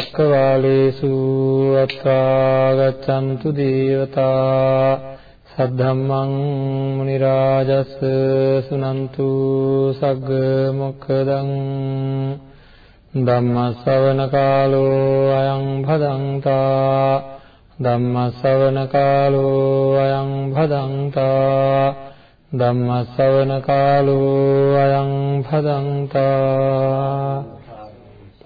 චක්කවාලේසු අත්වා ගච්ඡන්තු දේවතා සද්ධම්මං මුනි රාජස් සුනන්තු සග්ග මොක්ඛදං ධම්ම ශ්‍රවණ කාලෝ අයං භදංතා ධම්ම ශ්‍රවණ කාලෝ අයං භදංතා ධම්ම ශ්‍රවණ කාලෝ අයං භදංතා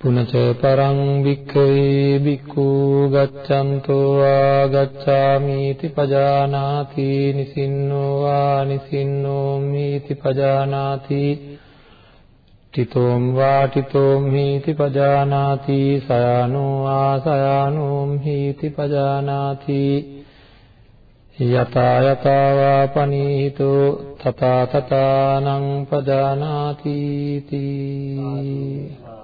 පුනච පරං වික්ඛවේ බික්ඛු ගච්ඡන්තෝ ආගච්ඡාමිති පජානාති නිසින්නෝ වා නිසින්නෝ මිති පජානාති තිතෝම් වාටිතෝම් හිති පජානාති සයානෝ ආසයානෝම් හිති පජානාති යතා යතා වා පනීහිතෝ තථා තථානං පජානාති තී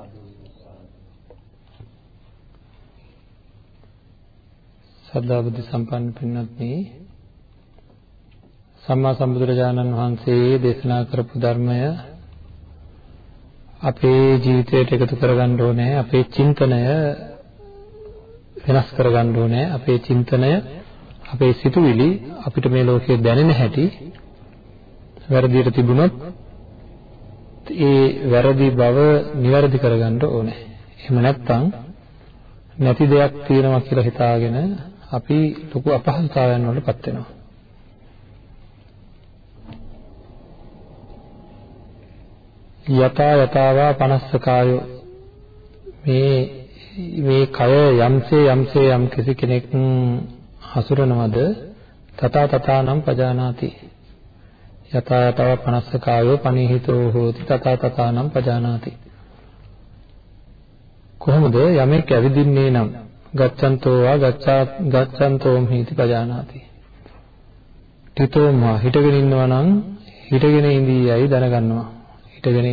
සද්ධා බුද්ධ සම්පන්න පින්වත්නි සම්මා සම්බුදුරජාණන් වහන්සේ දේශනා කරපු ධර්මය අපේ ජීවිතයට එකතු කරගන්න ඕනේ අපේ චින්තනය වෙනස් කරගන්න ඕනේ අපේ චින්තනය අපේ සිතුවිලි අපිට මේ ලෝකයේ දැනෙන හැටි වැරදියට තිබුණොත් ඒ වැරදි බව නිවැරදි කරගන්න ඕනේ. එහෙම නැත්නම් නැති දෙයක් තියෙනවා කියලා හිතාගෙන අපි ලොකු අපහසුතාවයන් වලටපත් වෙනවා. යතා යතාවා පනස්සකායෝ. මේ මේ කය යම්සේ යම්සේ යම් කිසි කෙනෙක් හසුරනවද තථා තථානම් පජානාති. යතා යතාවා පනස්සකායෝ පනිහිතෝ හෝති තථා තථානම් පජානාති. කොහොමද යමෙක් ඇවිදින්නේ නම්? ගච්ඡන්තෝ වා ගච්ඡා ගච්ඡන්තෝම් හීති පජානාති. තිතෝම හිටගෙන ඉන්නවා නම් හිටගෙන ඉඳීයයි දැනගන්නවා. හිටගෙන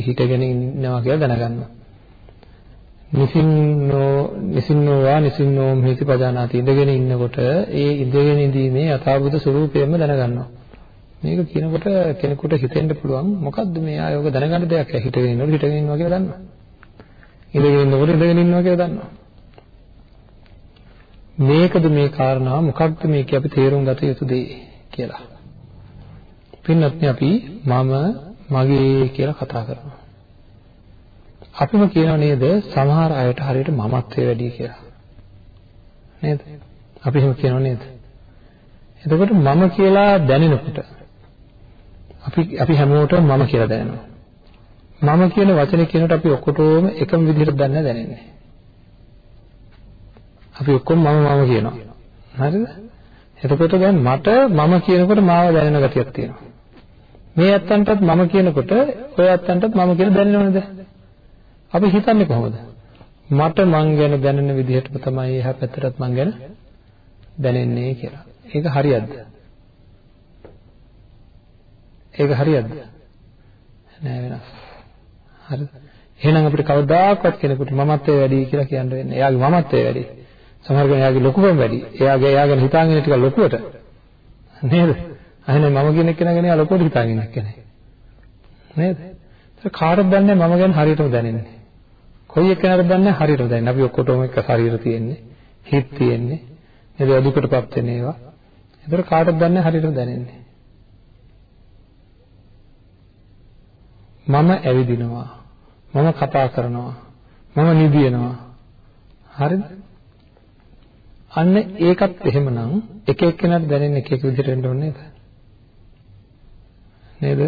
හිටගෙන ඉන්නවා කියලා දැනගන්නවා. නිසින්නෝ නිසින්නෝ වා නිසින්නෝම් හීති පජානාති. ඉඳගෙන ඉන්නකොට ඒ ඉඳගෙන ඉඳීමේ යථාභූත ස්වરૂපයම දැනගන්නවා. මේක කියනකොට කෙනෙකුට හිතෙන්න පුළුවන් මොකද්ද මේ ආයෝග දැනගන්න දෙයක් හිටගෙන ඉන්නකොට හිටගෙන ඉන්නවා කියලා දන්නවා. ඉඳගෙන ඉන්නකොට ඉඳගෙන ඉන්නවා කියලා දන්නවා. මේකද මේ කාරණාව මොකක්ද මේක අපි තේරුම් ගත යුතු දේ කියලා. පින්වත්නි අපි මම මගේ කියලා කතා කරනවා. අපිම කියනවා නේද සමහර අයට හරියට මමත්වයේ වැඩි කියලා. නේද? අපි එහෙම කියනවා නේද? එතකොට මම කියලා දැනෙනකොට අපි අපි හැමෝටම මම කියලා දැනෙනවා. මම කියන වචනේ කියනකොට අපි ඔක්කොටම එකම විදිහට දැනන දැනෙන්නේ. අපි ඔක්කොම මම මම කියනවා. හරිද? එතකොට දැන් මට මම කියනකොට මාව දැනෙන ගතියක් තියෙනවා. මේ ඇත්තන්ටත් මම කියනකොට ඔය ඇත්තන්ටත් මම කියලා දැනෙනවද? අපි හිතන්නේ කොහොමද? මට මං ගැන දැනෙන විදිහටම තමයි එහා පැත්තටත් මං ගැන දැනෙන්නේ කියලා. ඒක හරියක්ද? ඒක හරියක්ද? නෑ වෙනස්. හරිද? එහෙනම් අපිට කවදාකවත් කෙනෙකුට මමත්වයේ වැඩි කියලා කියන්න වෙන්නේ. එයාගේ මමත්වයේ වැඩි. සමහර කෙනා එයාගේ ලොකුකම වැඩි. එයාගේ එයා ගැන හිතාගෙන ටික ලොකුවට. නේද? අහන්නේ මම කියන එක ගැන එයා ලොකුවට හිතාගෙන ඉන්නේ. නේද? ඒක කාටද දන්නේ මම ගැන හරියටම දැනෙන්නේ. කොයි එක්කෙනාටද දන්නේ හරියටම දැනෙන්නේ. අපි ඔක්කොටම එක ශරීර තියෙන්නේ. හිත තියෙන්නේ. නේද? දුකටපත් වෙන ඒවා. ඒතර කාටද දන්නේ හරියටම දැනෙන්නේ. මම ඇවිදිනවා. මම කතා කරනවා. මම නිදිනවා. හරිද? අන්න ඒකත් එහෙමනම් එක එක්කෙනාට දැනෙන එක එක විදිහට වෙන්න ඕනේ නේද? නේද?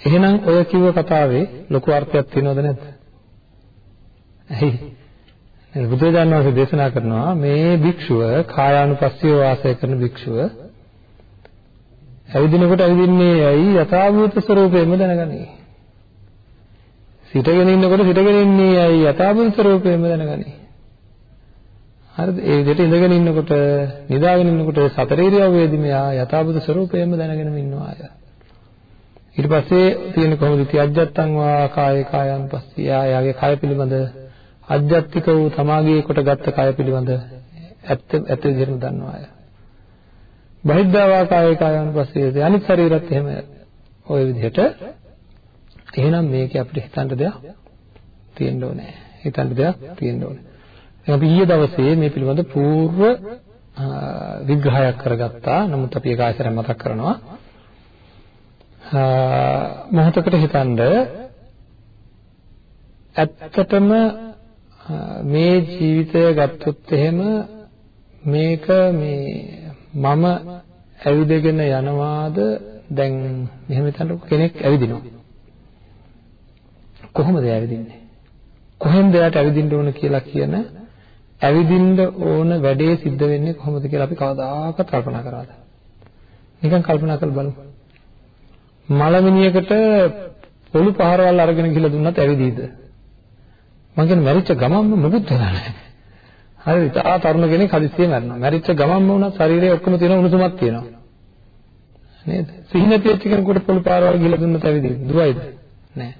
එහෙනම් ඔය කිව්ව කතාවේ ලොකු අර්ථයක් තියෙනවද නැද්ද? ඇයි? නේද බුදුරජාණන් වහන්සේ දේශනා කරනවා මේ භික්ෂුව කායානුපස්සීව වාසය කරන භික්ෂුව ඇවිදිනකොට ඇවිදින්නේ ඇයි යථාභූත ස්වરૂපයෙන්ම දැනගනි. සිටගෙන ඉන්නකොට සිටගෙන ඉන්නේ ඇයි යථාභූත ස්වરૂපයෙන්ම දැනගනි. හරිද? ඒ විදිහට ඉඳගෙන ඉන්නකොට, නිදාගෙන ඉන්නකොට සතර ඉරියව්වේදී මෙයා යථාබුත ස්වરૂපයෙන්ම දැනගෙනම ඉන්නවා අය. ඊට පස්සේ තියෙන කොහොමද තියජ්ජත්තං වා කායේ කායන් පස්සේ යාගේ කය පිළිබඳ අජ්ජත්තික වූ තමාගේ කොට ගත්ත කය පිළිබඳ ඇත්ත ඇත්ත විදිහට දන්නවා අය. බහිද්ධා වා කායේ කායන් පස්සේ අනිත් ශරීරත් එහෙම ওই විදිහට එහෙනම් මේකේ අපිට හිතන්න දෙයක් තියෙන්න ඕනේ. හිතන්න දෙයක් තියෙන්න ඕනේ. අපි ඊයේ දවසේ මේ පිළිබඳ పూర్ව විග්‍රහයක් කරගත්තා. නමුත් අපි ඒක ආයෙත් මතක් කරනවා. මොහොතකට හිතනද ඇත්තටම මේ ජීවිතය ගත්තොත් එහෙම මේක මේ මම ඇවිදගෙන යනවාද දැන් මෙහෙම හිතන්නකො කෙනෙක් ඇවිදිනවා කොහොමද ඇවිදින්නේ කොහෙන්ද එයාට ඇවිදින්න ඕන කියලා කියන ඇවිදින්න ඕන වැඩේ සිද්ධ වෙන්නේ කොහොමද කියලා අපි කවදාකවත් කල්පනා කරාද නිකන් කල්පනා කරලා බලමු මලමිනියකට පොළු පහරවල් අරගෙන ගිහලා දුන්නත් ඇවිදීද? මං කියන්නේ මැරිච්ච ගමන්ම මොකුත් වෙලා නැහැ. හරිද? තා තරුණ කෙනෙක් හදිස්සියේ මැරෙනවා. මැරිච්ච ගමන්ම වුණත් ශරීරයේ ඔක්කොම තියෙන උණුසුමක් තියෙනවා. නේද? සිහි නැති වෙච්ච කෙනෙකුට පොළු පහරවල් ගිහලා දුන්නත් ඇවිදීද? දුවයිද? නැහැ.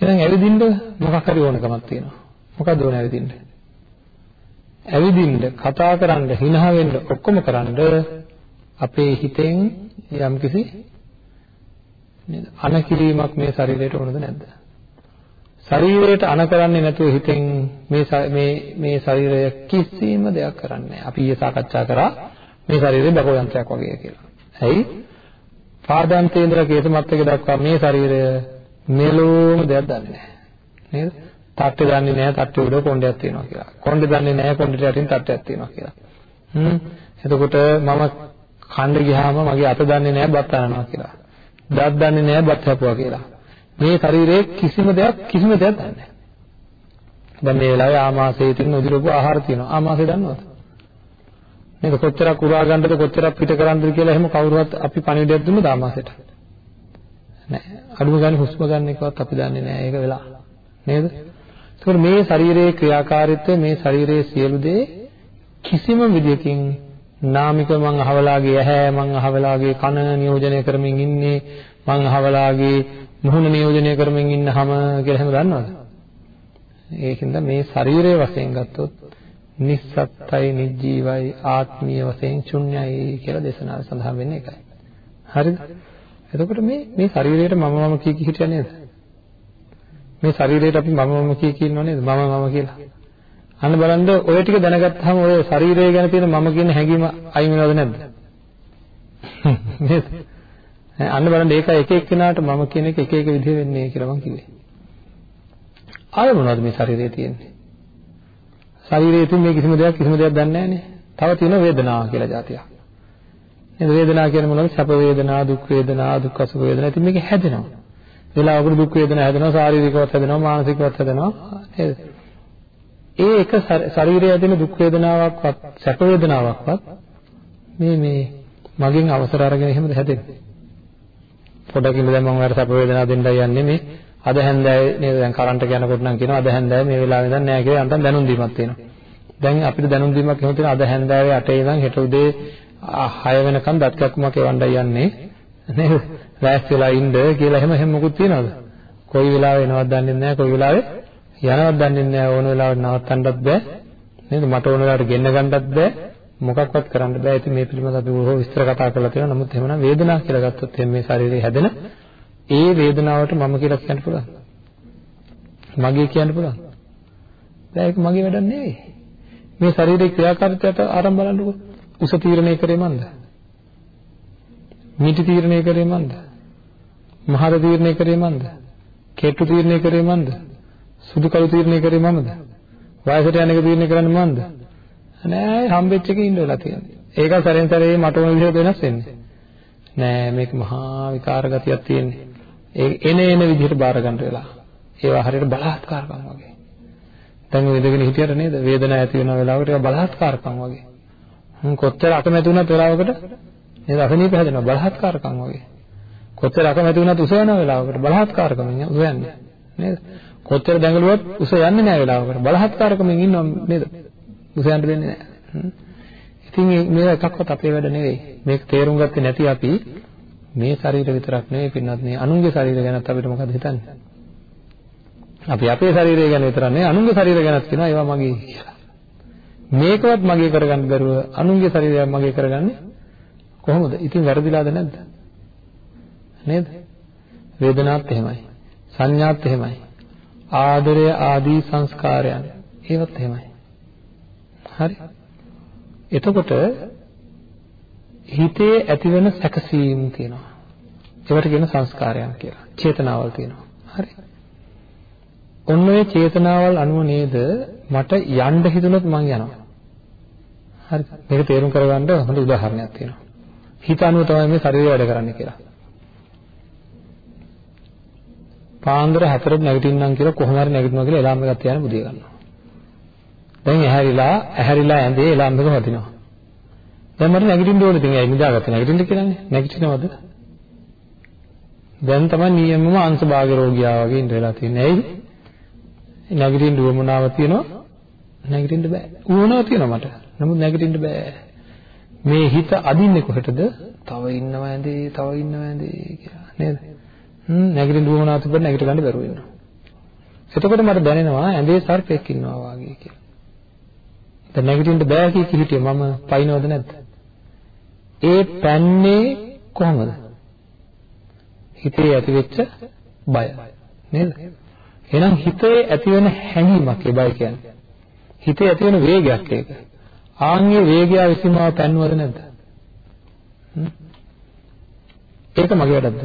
එහෙනම් ඇවිදින්න මොකක් හරි ඕනකමක් තියෙනවා. මොකක්ද ඕන ඇවිදින්න? ඇවිදින්න, කතා කරන්න, හිනහ වෙන්න, ඔක්කොම කරන්න අපේ හිතෙන් යම්කිසි නේද? අන කිරීමක් මේ ශරීරයට ඕනද නැද්ද? ශරීරයට අන කරන්නේ නැතුව හිතෙන් මේ මේ මේ ශරීරය කිසිම දෙයක් කරන්නේ නැහැ. අපි ඊයේ සාකච්ඡා කරා මේ ශරීරය බකෝ යන්ත්‍රයක් වගේ කියලා. ඇයි? පාදාන්තේන්ද්‍ර කේසමත් එක දක්වා මේ ශරීරය මෙලෝම දෙයක් දන්නේ නැහැ. නේද? තට්ටේ දන්නේ නැහැ තට්ටේ උඩ කොණ්ඩයක් තියෙනවා කියලා. කොණ්ඩේ දන්නේ නැහැ කොණ්ඩේට යටින් තට්ටයක් තියෙනවා කියලා. හ්ම්. එතකොට මම කන්න ගියාම මගේ අත දන්නේ නැහැ බත් අනනවා කියලා. දත් දන්නේ නැහැ බත් හැපුවා කියලා. මේ ශරීරයේ කිසිම දෙයක් කිසිම දෙයක් දන්නේ නැහැ. දැන් මේ වෙලාවේ ආමාශයේ තියෙන උදිරපු ආහාර තියෙනවා. ආමාශය දන්නවද? මේක කොච්චරක් උරා ගන්නද කොච්චරක් පිට කරන්නද කියලා එහෙම කවුරුවත් අපි පණිවිඩයක් දුන්නද ආමාශයට? නැහැ. අඩුම ගානේ හුස්ම ගන්න එකවත් අපි දන්නේ නැහැ. ඒක වෙලා. නේද? ඒකෝර මේ ශරීරයේ ක්‍රියාකාරීත්වය මේ ශරීරයේ සියලු දේ කිසිම විදියකින් නාමික මං අහවලාගේ ඇහැ මං අහවලාගේ කන නියෝජනය කරමින් ඉන්නේ මං අහවලාගේ මුහුණ නියෝජනය කරමින් ඉන්නහම කියලා හැම දන්නවද? ඒකින්ද මේ ශරීරයේ වශයෙන් ගත්තොත් නිස්සත්තයි නිජීවයි ආත්මීය වශයෙන් ශුන්‍යයි කියලා දේශනාවේ සඳහන් වෙන්නේ ඒකයි. හරිද? එතකොට මේ මේ ශරීරයට මම මම කී කී හිටියා නේද? මේ ශරීරයට අපි මම මම කී කී ඉන්නව නේද? මම මම කියලා. අන්න බලන්න ඔය ටික දැනගත්තාම ඔය ශරීරය ගැන තියෙන මම කියන හැඟීම අයින් වෙනවද නැද්ද? නේද? අන්න බලන්න ඒක එක එක්කෙනාට මම කියන එක එක එක විදිහ වෙන්නේ කියලා මම කිව්වේ. ආය මොනවද මේ ශරීරයේ තියෙන්නේ? ශරීරයේ තියෙන මේ කිසිම දෙයක් කිසිම දෙයක් දන්නේ නැහනේ. තව තියෙන වේදනාව කියලා જાතියක්. නේද? වේදනාව කියන්නේ මොනවද? සැප වේදනා, දුක් වේදනා, දුක්ඛ සුඛ වේදනා. ඉතින් මේක හැදෙනවා. වෙලාවකට දුක් වේදනා හැදෙනවා, ශාරීරිකවත් හැදෙනවා, මානසිකවත් හැදෙනවා. නේද? ඒ එක ශරීරයේ ඇතින දුක් වේදනාවක්වත් සැප වේදනාවක්වත් මේ මේ මගෙන් අවසර අරගෙන එහෙමද හැදෙන්නේ පොඩකින් දැන් මම ඔයාලට සැප වේදනාව දෙන්නයි යන්නේ මේ අද හැන්දෑවේ නේද දැන් කරන්ට් එක යනකොට නම් කියනවා අද හැන්දෑවේ මේ වෙලාවේ ඉඳන් නෑ කියලා අන්තම් දැනුම් දීමක් තියෙනවා දැන් අපිට දැනුම් දීමක් එහෙම තියෙනවා අද හැන්දෑවේ 8 ඉඳන් හෙට උදේ 6 වෙනකම් දත් කැක්කුමක් එවන්නයි යන්නේ නේද? රැස් වෙලා ඉන්න කියලා එහෙම එහෙම මොකුත් තියනවද? කොයි වෙලාවෙ එනවද දන්නේ නැහැ කොයි වෙලාවෙ යනවත් දන්නේ නැහැ. ඕන වෙලාවට නවත්තන්නත් බෑ. නේද? මට ඕන වෙලාවට ගෙන්න ගන්නත් බෑ. මොකක්වත් කරන්න බෑ. ඉතින් මේ පිළිබඳව අපි බොහෝ විස්තර කතා කරලා තියෙනවා. නමුත් එහෙමනම් වේදනාව කියලා ගත්තොත් මේ ශරීරයේ හැදෙන ඒ වේදනාවට මම කියලා කියන්න පුළුවන්. මගේ කියන්න පුළුවන්. බෑ ඒක මගේ වැඩක් නෙවෙයි. මේ ශරීරයේ ක්‍රියාකාරීත්වයට ආරම්භ බලන්නකෝ. උස තීරණය කරේ මන්ද? මිටි තීරණය කරේ මන්ද මහර තීරණය කරේ මන්ද කෙට්ටු තීරණය කරේ මන්ද සුදු කළු තීරණය කරේ මමද? වයසට යන එක තීරණය කරන්නේ මමද? නෑ හම්බෙච්ච එකේ ඉන්න වෙලා තියෙන්නේ. ඒක සැරෙන් සැරේ මට ඕන විදිහට වෙනස් වෙන්නේ. නෑ මේක මහා විකාර ගතියක් තියෙන්නේ. ඒ එන එන විදිහට බාර ගන්න වෙලා. ඒවා හරියට බලහත්කාරකම් වගේ. දැන් ඔය ඉඳගෙන හිටියට නේද? වේදනාව ඇති වෙන වෙලාවකට ඒක බලහත්කාරකම් වගේ. හ්ම් කොච්චර අකමැති වුණත් වෙලාවකට නේද අසනීප හැදෙනවා බලහත්කාරකම් වගේ. කොච්චර අකමැති වුණත් උස යන වෙලාවකට බලහත්කාරකමින් උසයන්නේ නේද? කොච්චර දැඟලුවත් උස යන්නේ නැහැ වෙලාවකට. බලහත්කාරකමින් ඉන්නව නේද? උස යන්න දෙන්නේ නැහැ. ඉතින් මේ එකක්වත් අපේ වැඩ නෙවෙයි. මේක තේරුම් ගත්තේ නැති අපි මේ ශරීර විතරක් නෙවෙයි පින්නත් නේ අනුන්ගේ ශරීර ගැනත් අපිට මොකද හිතන්නේ? අපි අපේ ශරීරය ගැන විතරක් නෙවෙයි අනුන්ගේ ශරීර ගැනත් කියනවා ඒවා මගේ කියලා. මේකවත් මගේ කරගන්න බැරුව අනුන්ගේ ශරීරය මගේ කරගන්නේ කොහොමද? ඉතින් වැරදිලාද නැද්ද? නේද? වේදනාත් එහෙමයි. සංඥාත් එහෙමයි. ආදරය ආදී සංස්කාරයන් ඒවත් එහෙමයි. හරි. එතකොට හිතේ ඇතිවෙන සැකසීම් තියෙනවා. ඒවට කියන සංස්කාරයන් කියලා. චේතනාවල් තියෙනවා. හරි. ඔන්න ඔය චේතනාවල් අනුව නේද මට යන්න හිතුනොත් මං යනවා. හරි. මේක තේරුම් කරගන්න හොඳ උදාහරණයක් තියෙනවා. හිත අනුව තමයි මේ ශරීරය වැඩ කරන්නේ කියලා. පාන්දර 4ට නැගිටින්නම් කියලා කොහොම හරි නැගිටිනවා කියලා එලාම් එකක් තියාගෙන බුදිය ගන්නවා. දැන් ඇහැරිලා ඇහැරිලා ඇඳේ එලාම් එක වදිනවා. දැන් මට නැගිටින්න ඕනේ ඉතින් ඇයි නිදාගත්තේ නැගිටින්න කියලානේ. නැගිටිනවද? දැන් තමයි නියමම අංශභාග රෝගියා වගේ ඉඳ වෙලා තියෙන්නේ. ඇයි? නැගිටින්න උවමනාව තියෙනවා. නැගිටින්න බෑ. උවමනාව තියෙනවා මට. නමුත් නැගිටින්න බෑ. මේ හිත අදින්නේ කොහෙටද? තව ඉන්නව ඇඳේ, තව ඉන්නව ඇඳේ කියලා නේද? හ්ම් නැගිටින්න උවමනාව තිබ්බට නැගිට ගන්න බැරුව වෙනවා. එතකොට මට දැනෙනවා ඇඳේ සර්පෙක් ඉන්නවා වගේ කියලා. දැන් නැගිටින්න බෑ කිය කි හිටියේ මම පයින්නවද නැද්ද? ඒ පැන්නේ කොහොමද? හිතේ ඇතිවෙච්ච බය නේද? එහෙනම් හිතේ ඇතිවෙන හැඟීමක් ඒ බය කියන්නේ. හිතේ ඇතිවෙන වේගයක් ඒක. ආන්ගේ වේගය විසින්ම පැන්නුවද නැද්ද? ඒක මගේ වැඩක්ද?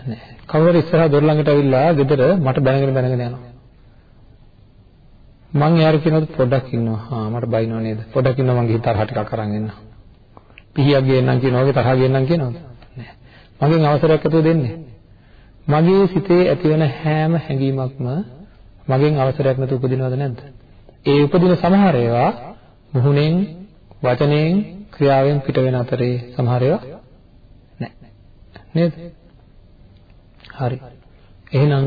නෑ. කවුරු ඉස්සරහා දොර ළඟට ඇවිල්ලා ගෙදර මට බැනගෙන බැනගෙන යනවා. මං එයාට කියනවාද පොඩ්ඩක් ඉන්නවා. හා මට බයිනව නේද? පොඩ්ඩක් ඉන්නවා මං ගිහින් තරහ ටිකක් අරන් එන්න. පිහියක් ගේන්නම් කියනවා වගේ තරහ ගේන්නම් කියනවද? නෑ. මගෙන් අවසරයක් ඇතුව දෙන්නේ. මගේ සිතේ ඇතිවන හැම හැඟීමක්ම මගෙන් අවසරයක් නැතුව උපදිනවද නැද්ද? ඒ උපදින සමහර ඒවා මුහුණෙන්, වචනයෙන්, ක්‍රියාවෙන් පිට වෙන අතරේ සමහර ඒවා නැහැ. නේද? හරි. එහෙනම්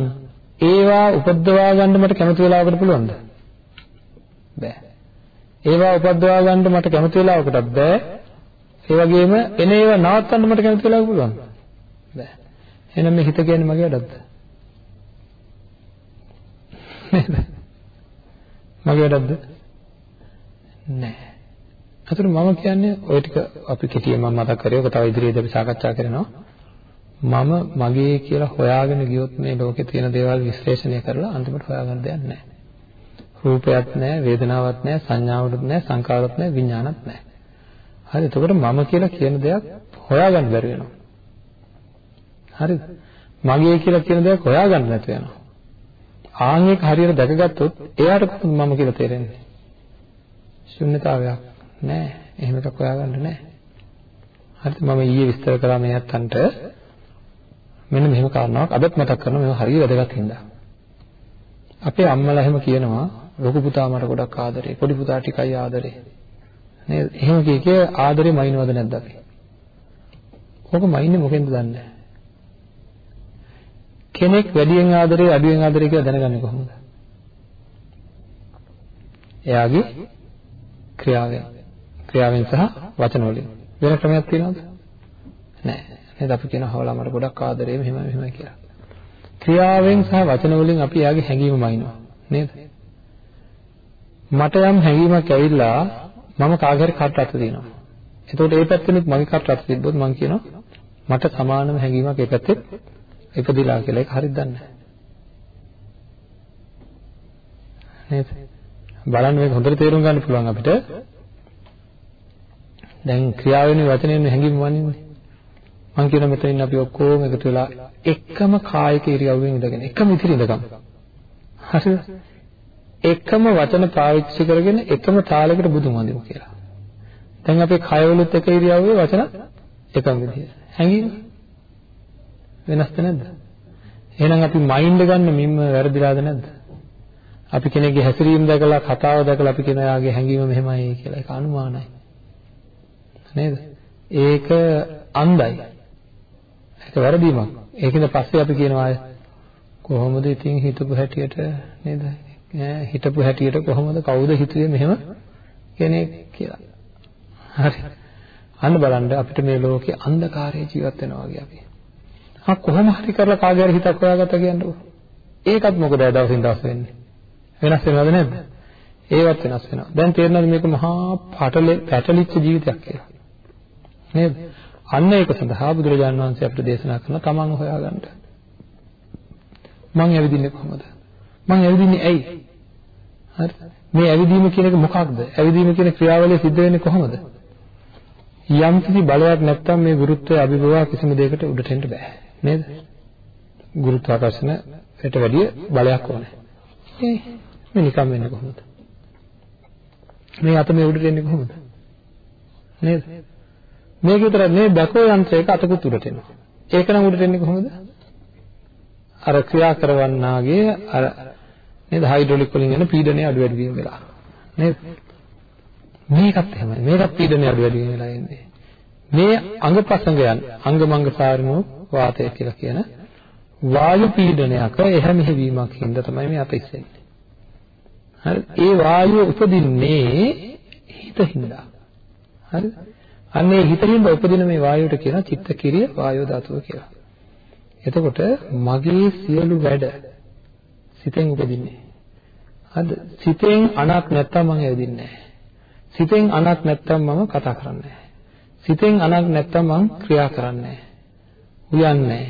ඒවා උපද්දවා ගන්න මට කැමති වෙලාවකට පුළුවන්ද? බෑ. ඒවා උපද්දවා ගන්න මට කැමති වෙලාවකටත් බෑ. ඒ වගේම එන ඒවා නවත්තන්න මට කැමති වෙලාවක පුළුවන්ද? බෑ. එහෙනම් මේ හිත කියන්නේ මගේ වැඩක්ද? නේද? මගේ වැඩක්ද? නෑ. අතන මම කියන්නේ ওই ටික අපි කෙටියෙන් මම මතක් කරේ. ඔක තව ඉදිරියේදී අපි සාකච්ඡා කරනවා. මම මගේ කියලා හොයාගෙන ගියොත් මේ ලෝකේ තියෙන දේවල් විශ්ලේෂණය කරලා අන්තිමට හොයාගන්න දෙයක් නැහැ. රූපයක් නැහැ, වේදනාවක් නැහැ, සංඥාවක් නැහැ, සංකාරයක් නැහැ, විඥානක් නැහැ. හරි. එතකොට මම කියලා කියන දෙයක් හොයාගන්න බැරි වෙනවා. හරිද? මගේ කියලා කියන දෙයක් හොයාගන්න නැතු වෙනවා. ආන් එක හරියට දැකගත්තොත් එයාට කොහොමද මම කියලා තේරෙන්නේ? ශුන්්‍යතාවයක් නැහැ. එහෙම එකක් හොයාගන්න නැහැ. හරිද? මම ඊයේ විස්තර කරා මේ අත්තන්ට මෙන්න මෙහෙම කාරණාවක් අදත් මතක් කරනවා මේක හරිය වැදගත් හින්දා. අපේ අම්මලා එහෙම කියනවා ලොකු පුතා මට ගොඩක් ආදරේ, පොඩි පුතා ටිකයි ආදරේ. නේද? එහෙම කිය කිය ආදරේ මයින්වද නැද්ද අපි? ඕක මයින්නේ මොකෙන්ද දන්නේ කෙනෙක් වැඩියෙන් ආදරේ අඩුවෙන් ආදරේ කියලා දැනගන්නේ කොහොමද? එයාගේ ක්‍රියාවෙන් ක්‍රියාවෙන් සහ වචන වලින් වෙන ක්‍රමයක් තියෙනවද? නැහැ. නේද අපි කියන හවලා මට ගොඩක් ආදරේ මෙහෙම මෙහෙම කියලා. ක්‍රියාවෙන් සහ වචන වලින් අපි එයාගේ හැඟීම මයින්නවා. නේද? මට යම් හැඟීමක් ඇවිල්ලා මම කාගේ හරි කට අත දෙනවා. එතකොට ඒ පැත්තෙනුත් මගේ කට අත තිබ්බොත් මම කියනවා මට සමානම හැඟීමක් ඒ පැත්තෙත් ඉපදිලා කියලා ඒක හරිද දන්නේ නේද? බලන්න මේක හොඳට තේරුම් ගන්න පුළුවන් අපිට. දැන් ක්‍රියාවෙන් වචනෙන් හැඟීම් වන්නේ. මම කියන මෙතනින් අපි ඔක්කොම එකතු වෙලා එකම කායික ඉරියව්වෙන් ඉඳගෙන එකම ඉතිරි ඉඳගමු. හරිද? එකම වචන පාවිච්චි කරගෙන එකම තාලයකට බුදුන් වඳිමු කියලා. දැන් අපේ කයවලුත් එක ඉරියව්වේ වචන එකම විදිහ හැඟීම්? වෙනස්ද නැද්ද? එහෙනම් අපි මයින්ඩ් ගන්න මින්ම වැරදිලාද නැද්ද? අපි කෙනෙක්ගේ හැසිරීම දැකලා කතාව දැකලා අපි කියන යාගේ හැඟීම මෙහෙමයි කියලා ඒක අනුමානයි. නේද? ඒක අන්ධයි. ඒක වැරදීමක්. ඒකෙන්ද පස්සේ අපි කියනවා කොහොමද ඉතින් හිතපු හැටියට නේද? හිතපු හැටියට කොහොමද කවුද හිතුවේ මෙහෙම කෙනෙක් කියලා. හරි. අන්න බලන්න අපිට මේ ලෝකේ අන්ධකාරයේ ජීවත් වෙනවා වගේ අපි. ආ කොහොම හරි කරලා කාගේ හරි හිතක් හොයාගත්තා කියන්නකො. ඒකත් මොකද දවසින් දවස වෙන්නේ? වෙනස් වෙනවද නැද්ද? ඒවත් වෙනස් වෙනවා. දැන් තේරෙනවද මේක මහා පටලෙ පැටලිච්ච ජීවිතයක් කියලා? නේද? අන්න ඒක සඳහා බුදුරජාණන් වහන්සේ අපිට දේශනා කරන තමන් හොයාගන්න. මං ඇවිදින්නේ කොහොමද? මං ඇවිදින්නේ ඇයි? හරි. මේ ඇවිදීම කියන එක මොකක්ද? ඇවිදීම කියන ක්‍රියාවලිය සිද්ධ වෙන්නේ කොහොමද? යම් කිසි බලයක් නැත්තම් මේ ගුරුත්වය අභිභවා කිසිම දෙයකට උඩට එන්න බෑ. නේද? ගුරුත්වාකර්ෂණයට වැඩිය බලයක් ඕනේ. ඒ මේ නිකම් වෙන්නේ කොහොමද? මේ අත මේ උඩට එන්නේ කොහොමද? නේද? මේක විතර මේ බැකෝ යන්ත්‍රයක අතකුත් උඩට එනවා. ඒක නම් උඩට එන්නේ කොහොමද? අර ක්‍රියා කරවන්නාගේ අර නේද හයිඩ්‍රොලික් වලින් එන පීඩනය අඩු වැඩි වීම වෙලා. නේද? මේකත් එහෙමයි. මේකත් පීඩනය අඩු වැඩි වීම වෙලා ඉන්නේ. මේ අංගපසංගයන් අංගමංග සාරණෝ වාතය කියලා කියන වායු පීඩනයක එහ මෙහෙවීමක් හින්දා තමයි මේ අත ඉස්සෙන්නේ. හරි? ඒ වායුව උපදින්නේ හිතින්දා. හරිද? අන්නේ හිතින්ද උපදින මේ වායුවට කියන චිත්තකිරිය වායෝ ධාතුව කියලා. එතකොට මගේ සියලු වැඩ සිතෙන් උපදින්නේ. හරිද? සිතෙන් අනක් නැත්තම් මම ඇවිදින්නේ නැහැ. සිතෙන් අනක් නැත්තම් මම කතා කරන්නේ නැහැ. සිතෙන් අනක් නැත්තම් මම ක්‍රියා කරන්නේ නැහැ. උයන්නේ නැහැ.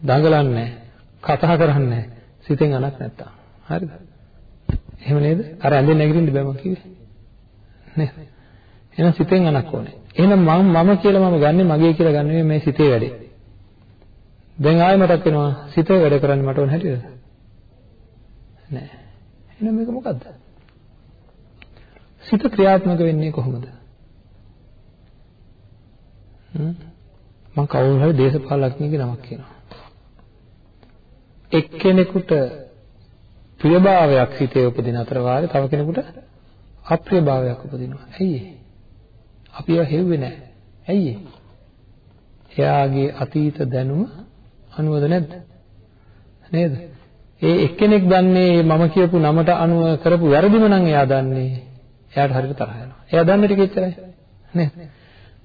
දඟලන්නේ නැහැ. කතා කරන්නේ නැහැ. සිතෙන් අනක් නැත්තම්. හරිද? එහෙම නේද? අර ඇඳෙන් නැගිටින්න බෑ මම කිව්වේ. නේද? එහෙනම් සිතෙන් අනක් ඕනේ. එහෙනම් මම මම කියලා මම ගන්නෙ මගේ කියලා ගන්නෙ මේ සිතේ වැඩේ. දැන් ආයෙ මතක් වෙනවා සිත වැඩ කරන්න මට ඕන හැටිද? නෑ. එහෙනම් මේක මොකද්ද? සිත ක්‍රියාත්මක වෙන්නේ කොහොමද? මම කවුරු හරි දේශපාලඥයෙක්ගේ නමක් කියනවා. එක්කෙනෙකුට ප්‍රියභාවයක් හිතේ උපදින අතර වාරේ තව කෙනෙකුට අප්‍රියභාවයක් උපදිනවා. ඇයි අපි ඒවා හෙව්වේ නැහැ. ඇයි එයාගේ අතීත දැනුම අනුවද නැද්ද? නේද? ඒ එක්කෙනෙක් දන්නේ මම කියපු නමට අනුව කරපු වැරදිම නම් එයා දන්නේ. එයාට හරියට තරහ යනවා. එයා දන්නේ ටික එච්චරයි. නේද?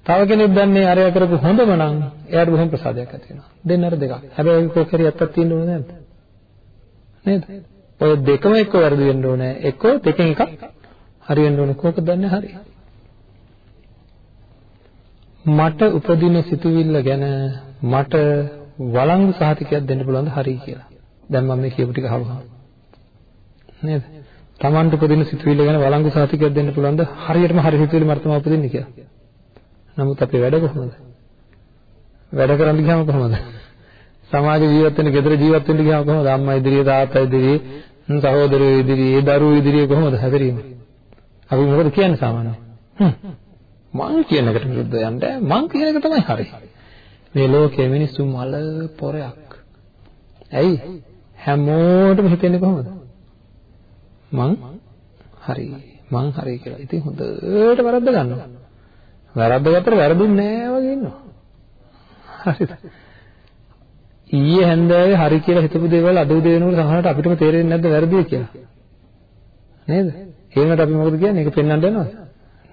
තව කෙනෙක් දන්නේ අරයා කරපු හොඳම නම් එයාට බොහොම ප්‍රසාදයක් ඇති වෙනවා. දෙන්න අර දෙකක්. හැබැයි ඒක කොහේ ඇත්තක් තියෙන්න ඕනේ නැද්ද? නේද? ඔය දෙකම එක්ක වැරදි වෙන්න ඕනේ. එක්ක දෙකෙන් එකක් හරි වෙන්න ඕනේ. කෝකද දන්නේ හරි. මට උපදින සිතුවිල්ල ගැන මට වළංගු සහතිකයක් දෙන්න පුළුවන්ද හරි කියලා. දැන් මම මේ කියපු ටික අහවහම. නේද? Tamanට උපදින සිතුවිල්ල ගැන වළංගු සහතිකයක් දෙන්න පුළුවන්ද හරියටම හරි සිතුවිලි මට තමයි උපදින්නේ කියලා. නමුත් අපේ වැඩ කොහොමද? වැඩ කරන්න ගියාම කොහොමද? සමාජ ජීවත් වෙන්න, ගෙදර ජීවත් වෙන්න ගියාම කොහොමද? අම්මා ඉදිරියේ, තාත්තා ඉදිරියේ, සහෝදරයෝ ඉදිරියේ, දරුවෝ ඉදිරියේ කොහොමද හැදරීම? අපි මොකද කියන්නේ සාමාන්‍යයෙන්? මං කියන එකට විරුද්ධව යන්න මං කියන එක තමයි හරි. මේ ලෝකයේ මිනිස්සු මල පොරයක්. ඇයි? හැමෝටම හිතෙන්නේ කොහොමද? මං හරි. මං හරි කියලා. ඉතින් හොඳට වැරද්ද ගන්නවා. වැරද්ද ගත්තට වැරදුන්නේ නෑ වගේ ඉන්නවා. හරිද? ඊයේ හැන්දෑවේ හරි කියලා හිතපු දේවල් අද උදේ වෙනකොට සමහරවිට අපිටම තේරෙන්නේ නැද්ද වැරදිද කියලා? නේද? ඒ වුණාට අපි මොකද කියන්නේ? ඒක පෙන්වන්න යනවද?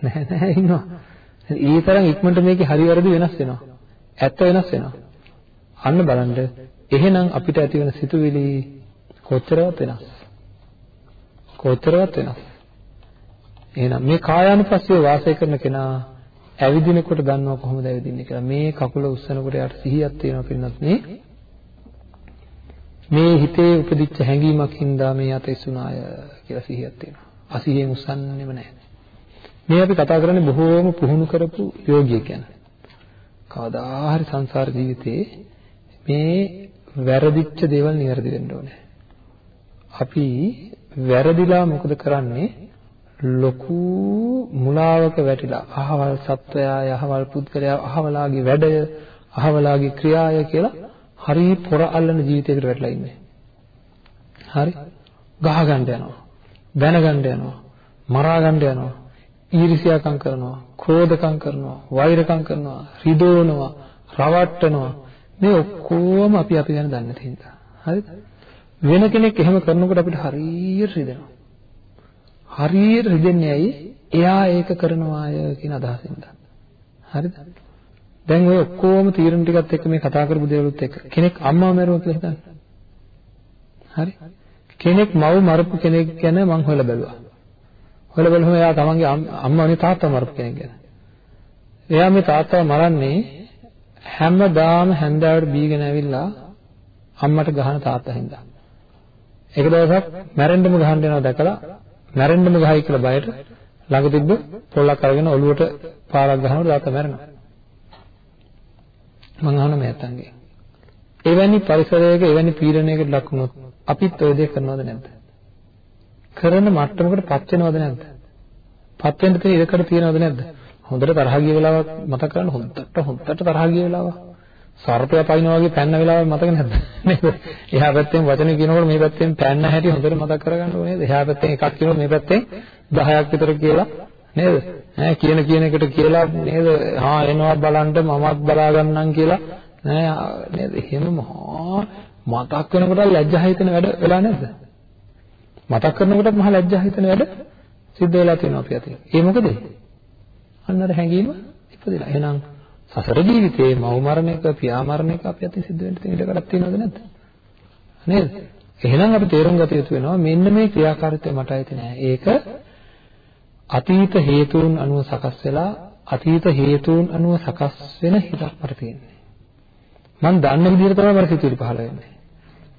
නැහැ නැහැ ඉන්නවා. ඒ තරම් ඉක්මනට මේකේ හරි වැරදි වෙනස් වෙනවා. ඇත්ත වෙනස් වෙනවා. අන්න බලන්න එහෙනම් අපිට ඇති වෙන සිතුවිලි කොතරවත් වෙනස්. කොතරවත් වෙනස්. එහෙනම් මේ කායානුපස්සීව වාසය කරන කෙනා ඇවිදිනකොට දන්නව කොහොමද ඇවිදින්නේ කියලා. මේ කකුල උස්සනකොට යාට සිහියක් තියෙනවා පින්නත් නේ. මේ හිතේ උපදිච්ච හැඟීමක් හින්දා මේ අත ඉස්සුනාය කියලා සිහියක් තියෙනවා. අසිහියෙන් උස්සන්නෙම නැහැ. මේ අපි කතා කරන්නේ බොහෝම පුහුණු කරපු යෝගියෙක් ගැන. කවදා හරි සංසාර ජීවිතේ මේ වැරදිච්ච දේවල් නිවැරදි වෙන්න ඕනේ. අපි වැරදිලා මොකද කරන්නේ? ලොකු මුලාවක වැටිලා අහවල් සත්වයා යහවල් පුද්ගලයා අහවලාගේ වැඩය අහවලාගේ ක්‍රියාය කියලා හරි පොර අල්ලන ජීවිතයකට වැටලා ඉන්නේ. හරි? ගහ ගන්න යනවා. බැන ගන්න යනවා. මරා ගන්න යනවා. ඊර්ෂ්‍යාකම් කරනවා, ක්‍රෝධකම් කරනවා, වෛරකම් කරනවා, රිදවනවා, රවට්ටනවා. මේ ඔක්කොම අපි අපි ගැන දන්නේ නැති හින්දා. හරිද? වෙන කෙනෙක් එහෙම කරනකොට අපිට හරියට රිදෙනවා. හරියට රිදෙන්නේ ඇයි? එයා ඒක කරනවාය කියන අදහසින්ද. හරිද? දැන් ඔය ඔක්කොම තීරණ ටිකත් එක්ක මේ කතා කරපු දේවලුත් එක්ක කෙනෙක් අම්මා මරුවා කියලා හිතන්න. හරි? කෙනෙක් මව් මරපු කෙනෙක් ගැන මං හොයලා බැලුවා. හොයලා බලුවම එයා තමන්ගේ අම්මානේ තාත්තා මරපු කෙනෙක් ගැන. එයා මේ තාත්තාව මරන්නේ හැමදාම හැන්දාවට බීගෙන ඇවිල්ලා අම්මට ගහන තාත්තා හින්දා. එක දවසක් මැරෙන්නම ගහන්න යනවා දැකලා මැරෙන්නම ගහයි කියලා බයට ළඟ තිබ්බ පොල්ලක් අරගෙන ඔලුවට පාරක් ගහනකොට තාත්තා මැරෙනවා. මං අහන මෑතන්ගේ. එවැනි පරිසරයක එවැනි පීඩනයකට ලක් වුණොත් අපිත් ඔය දේ කරනවද නැද්ද? කරන මට්ටමකට පත් වෙනවද නැද්ද? පත් වෙන්න තියෙන ඉඩකඩ තියෙනවද නැද්ද? හොඳට තරහ ගිය වෙලාවක් මතක කරන්න හොඳට හොඳට තරහ ගිය වෙලාවක්. සර්පයා පයින්නා වගේ පැන්න වෙලාවක් මතක නැද්ද? නේද? එහා පැත්තෙන් වචන කියනකොට මේ පැත්තෙන් පැන්න හැටි හොඳට මතක කරගන්න ඕනේ නේද? එහා පැත්තෙන් එකක් කියනකොට මේ පැත්තෙන් 10ක් විතර කියලා නේද? ඈ කියන කියන එකට කියලා නේද? හා එනවා බලන්න මමත් බලා ගන්නම් කියලා නෑ නේද? එහෙම මහා මතක් වෙනකොට ලැජ්ජා හිතෙන වැඩ වෙලා නැද්ද? මතක් කරනකොටත් මහා ලැජ්ජා හිතෙන වැඩ සිද්ධ වෙලා තියෙනවා අපි අතේ. ඒ මොකද? අන්න අර හැඟීම ඉපදිලා. එහෙනම් සසර ජීවිතේ මව් මරණයක පියා මරණයක අපි අතින් සිද්ධ වෙන්න තියෙන ඉඩකඩක් තියෙනවද නැද්ද? නේද? එහෙනම් අපි තේරුම් ගත යුතු වෙනවා මෙන්න මේ ක්‍රියාකාරීත්වය මට ඇති නෑ. ඒක අතීත හේතුන් අනුව සකස් වෙලා අතීත හේතුන් අනුව සකස් වෙන හිතක් මට තියෙන්නේ. මම දන්න විදිහට තමයි මට සිතුවිලි පහළ වෙන්නේ.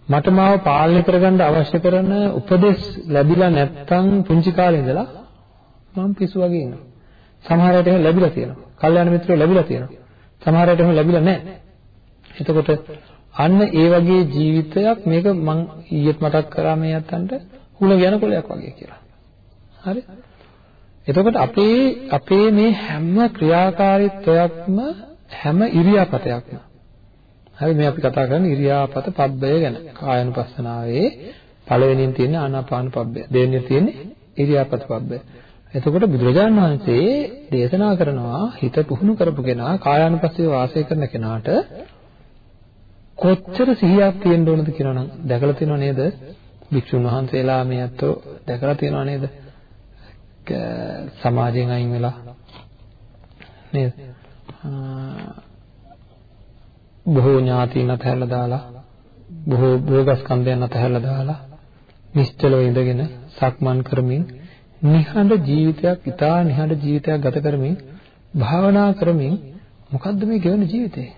මට මාව පාලනය කරගන්න අවශ්‍ය කරන උපදෙස් ලැබිලා නැත්නම් පුංචි කාලේ ඉඳලා මම පිස්සු වගේ ඉන්නවා. සමහර අයට එහෙම ලැබිලා තියෙනවා. කල්යාණ මිත්‍රයෝ ලැබිලා තියෙනවා. සමහර අයට එහෙම ලැබිලා නැහැ. එතකොට අන්න ඒ වගේ ජීවිතයක් මේක මං ඊයේත් මතක් කරා මේ අතන්ට හුල යන කොලයක් වගේ කියලා. හරි? එතකොට අපේ අපේ මේ හැම ක්‍රියාකාරීත්වයක්ම හැම ඉරියාපතයක්ම හරි මේ අපි කතා කරන්නේ ඉරියාපත පබ්බය ගැන. කායනුපස්සනාවේ පළවෙනියෙන් තියෙන ආනාපාන පබ්බය. දෙවෙනියෙන් තියෙන්නේ ඉරියාපත පබ්බය. එතකොට බුදුරජාණන් වහන්සේ දේශනා කරනවා හිත පුහුණු කරපු කෙනා කායානුපස්සීව වාසය කරන කෙනාට කොච්චර සිහියක් තියෙන්න ඕනද කියනවනම් දැකලා තියෙනව නේද? භික්ෂුන් වහන්සේලා මේ අතෝ දැකලා තියෙනව නේද? සමාජයෙන් අයින් වෙලා නේද? බොහෝ ඥාතීන් අතහැරලා දාලා බොහෝ භෝගස්කන්ධයන් අතහැරලා දාලා නිශ්චලව ඉඳගෙන සක්මන් කරමින් නිහඬ ජීවිතයක් ඉතා නිහඬ ජීවිතයක් ගත කරමින් භාවනා කරමින් මොකද්ද මේ ගෙවන ජීවිතේ?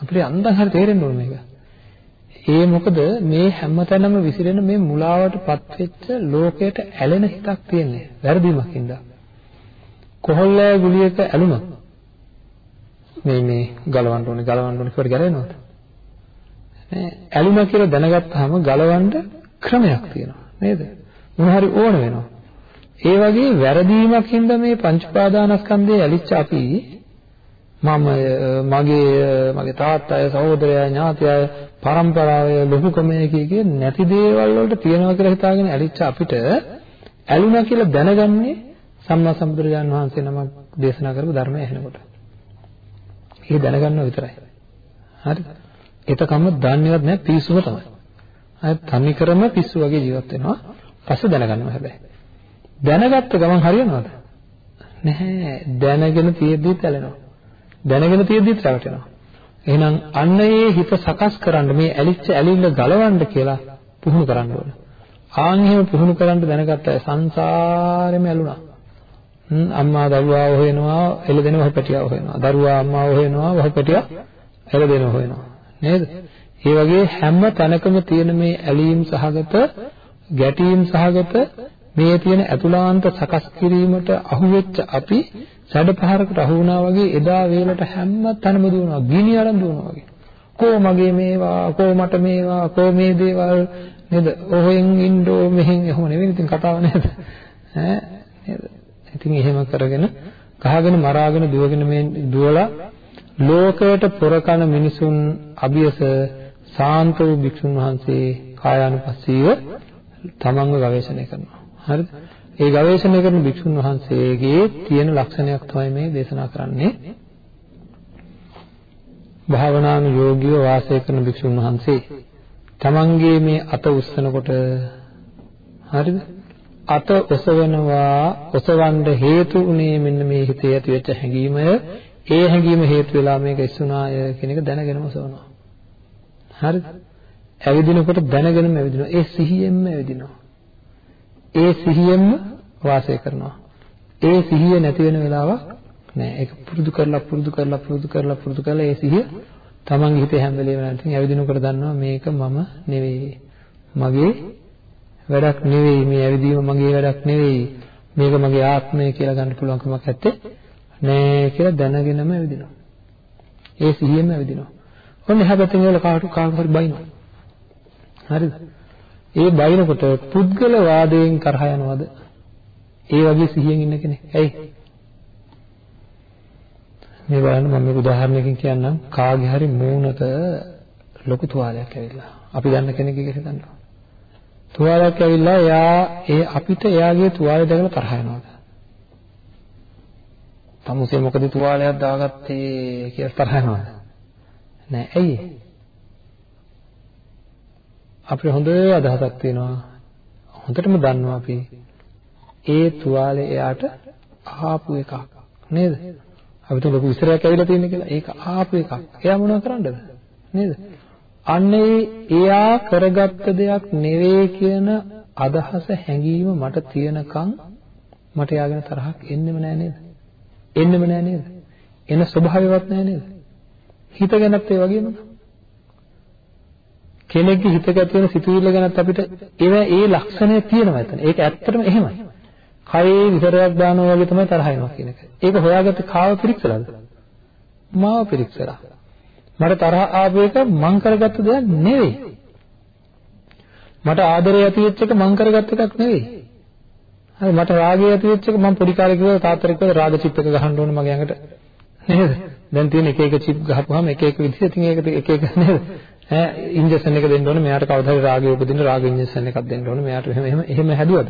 අපිට අන්දන් හරි තේරෙන්න ඕන මේක. ඒ මොකද මේ හැමතැනම විසිරෙන මේ මුලාවටපත් වෙච්ච ලෝකයට ඇලෙන හිතක් තියෙන්නේ වැරදීමකින්ද කොහොල්ලෑ ගුලියක ඇලුනොත් මේ මේ ගලවන්න ඕනේ ගලවන්න ඕනේ කියලා ගැලවෙනවද? නෑ ඇලුනා කියලා දැනගත්තාම ගලවන්න ක්‍රමයක් තියෙනවා නේද? මොන හරි ඕන වෙනවා ඒ වගේ වැරදීමක් හින්දා මේ පංච පාදානස්කන්ධයේ ඇලිච්ච අපි මම මගේ මගේ තාත්තයි සහෝදරයයි ඥාතියයි පරම්පරාවේ ලොකුකමේ කිය නැති දේවල් වලට තියනවා කියලා හිතාගෙන ඇලිච්ච අපිට ඇලුනා කියලා දැනගන්නේ සම්මා සම්බුදුරජාන් වහන්සේ නමක් දේශනා කරපු ධර්මය ඇහෙනකොට. ඒ දැනගන්නව විතරයි. හරිද? එතකම දන්නේවත් නැහැ පිස්සුම තමයි. අය තනි කරම පිස්සු වගේ ජීවත් වෙනවා. පස්සේ දැනගන්නවා හැබැයි. දැනගත්ත ගමන් හරියනවද? නැහැ. දැනගෙන තියෙද්දිත් ඇලෙනවා. දැනගෙන තියෙද්දිත් රැවටෙනවා. එහෙනම් අන්න ඒ හිත සකස් කරන්න මේ ඇලිච්ච ඇලිල්ල ගලවන්න කියලා පුහුණු කරන්න ඕනේ. ආන් එහෙම පුහුණු කරන්න දැනගත්ත අය සංසාරෙම ඇලුනා. අම්මා දරුවා හොයනවා එළදෙන වහපැටියා හොයනවා. දරුවා අම්මා හොයනවා වහපැටියා එළදෙන හොයනවා. නේද? ඒ වගේ හැම තැනකම තියෙන මේ ඇලීම් සහගත ගැටීම් සහගත මේ තියෙන අතුලාන්ත සකස් කිරීමට අහුවෙච්ච අපි සැඩපහරකට අහු වුණා වගේ එදා වේලට හැම තැනම දුවනවා ගිනි අරන් දුවනවා වගේ. කෝ මගේ මේවා කෝ මට මේවා කෝ මේ දේවල් නේද? ඔහෙන් ඉන්නෝ මෙහෙන් එහෙම නෙවෙයි. ඉතින් කතාව නේද? ඈ නේද? ඉතින් එහෙම කරගෙන ගහගෙන මරාගෙන දුවගෙන මේ දුවලා ලෝකයට පොරකන මිනිසුන් අභියස සාන්ත වූ භික්ෂුන් වහන්සේ කායානුපස්සීව තමන්ව ගවේෂණය කරනවා. හරිද? ඒ ගවේෂණය කරන භික්ෂුන් වහන්සේගේ තියෙන ලක්ෂණයක් තමයි මේ දේශනා කරන්නේ. භාවනානු යෝගීව වාසය කරන භික්ෂුන් වහන්සේ තමන්ගේ මේ අත උස්සනකොට හරිද? අත ඔසවනවා ඔසවන්න හේතු උනේ මෙන්න මේ හිතේ ඇති වෙච්ච හැඟීමය ඒ හැඟීම හේතු වෙලා මේක ඉස්සුනාය කියන එක දැනගෙනම ඔසවනවා හරිද ඇවිදිනකොට දැනගෙනම ඇවිදිනවා. ඒ සිහියෙන්ම ඇවිදිනවා. ඒ සිහියෙන්ම වාසය කරනවා. ඒ සිහිය නැති වෙන වෙලාවක් නෑ. ඒක පුරුදු කරලා පුරුදු කරලා පුරුදු කරලා පුරුදු කරලා ඒ සිහිය තමන්ගේ හිතේ හැම වෙලේම නැතිනම් ඇවිදිනකොට දන්නවා මේක මම නෙවෙයි. මගේ වැඩක් නෙවෙයි. මේ ඇවිදීම මගේ වැඩක් නෙවෙයි. මේක මගේ ආත්මය කියලා ගන්න පුළුවන් කමක් නැත්තේ නෑ කියලා දැනගෙනම ඇවිදිනවා. ඒ සිහියෙන්ම ඇවිදිනවා. ඔන්න එහා පැත්තෙන් වල කාටු කාටු හරි බයිනවා. හරිද ඒ බයිනකොට පුද්ගල වාදයෙන් කරහ යනවද? ඒ වගේ සිහියෙන් ඉන්න කෙනෙක්. ඇයි? මේ බලන්න මම මේක උදාහරණයකින් කියන්නම්. කාගේ හරි මූණක ලොකු තුවාලයක් ඇවිල්ලා. අපි දන්න කෙනෙක්ගේ හිතන්නවා තුවාලයක් ඇවිල්ලා එයා ඒ අපිට එයාගේ තුවාලය දැකලා තරහ යනවාද? තමුසේ මොකද තුවාලයක් දාගත්තේ කියලා තරහ යනවාද? නෑ. ඇයි? අපිට හොඳ අදහසක් තියෙනවා හොඳටම දන්නවා අපි ඒ තුවාලේ එයාට ආපු එකක් නේද අපිට ලොකු විස්තරයක් ඇවිල්ලා තියෙන කියලා. ඒක ආපු එකක්. එයා මොනව කරන්නද? නේද? අන්න එයා කරගත්ත දෙයක් නෙවෙයි කියන අදහස හැඟීම මට තියෙනකන් මට යාගෙන තරහක් එන්නෙම නෑ නේද? එන්නෙම නෑ නේද? එන ස්වභාවයවත් නෑ නේද? හිත ගැනත් ඒ වගේම කෙනෙක්ගේ හිතක ඇති වෙන සිතුවිල්ල ගැනත් අපිට ඒවා ඒ ලක්ෂණය තියෙනවා එතන. ඒක ඇත්තටම එහෙමයි. කයේ විතරයක් දානවා වගේ තමයි තරහ එනවා කියන එක. ඒක හොයාගත්තේ කාව පිරික්සලාද? මාව පිරික්සලා. මට තරහ ආපු එක මං කරගත්ත දෙයක් නෙවෙයි. මට ආදරය ඇති වෙච්ච එක මං කරගත්ත එකක් නෙවෙයි. හරි මට රාගය ඇති වෙච්ච එක මං පොඩි කාලේ කිව්වා තාත්තට කිව්වා රාග චිප් එක ගහන්න ඕනේ මගේ ඇඟට. නේද? දැන් තියෙන එක එක චිප් ගහපුවාම එක එක විදිහට ඉතින් ඒක එක එක නේද? ඈ ඉන්ජෙක්ෂන් එක දෙන්න ඕනේ මෙයාට කවදා හරි රාගය උපදින්න රාග ඉන්ජෙක්ෂන් එකක් දෙන්න ඕනේ මෙයාට එහෙම එහෙම එහෙම හැදුවද?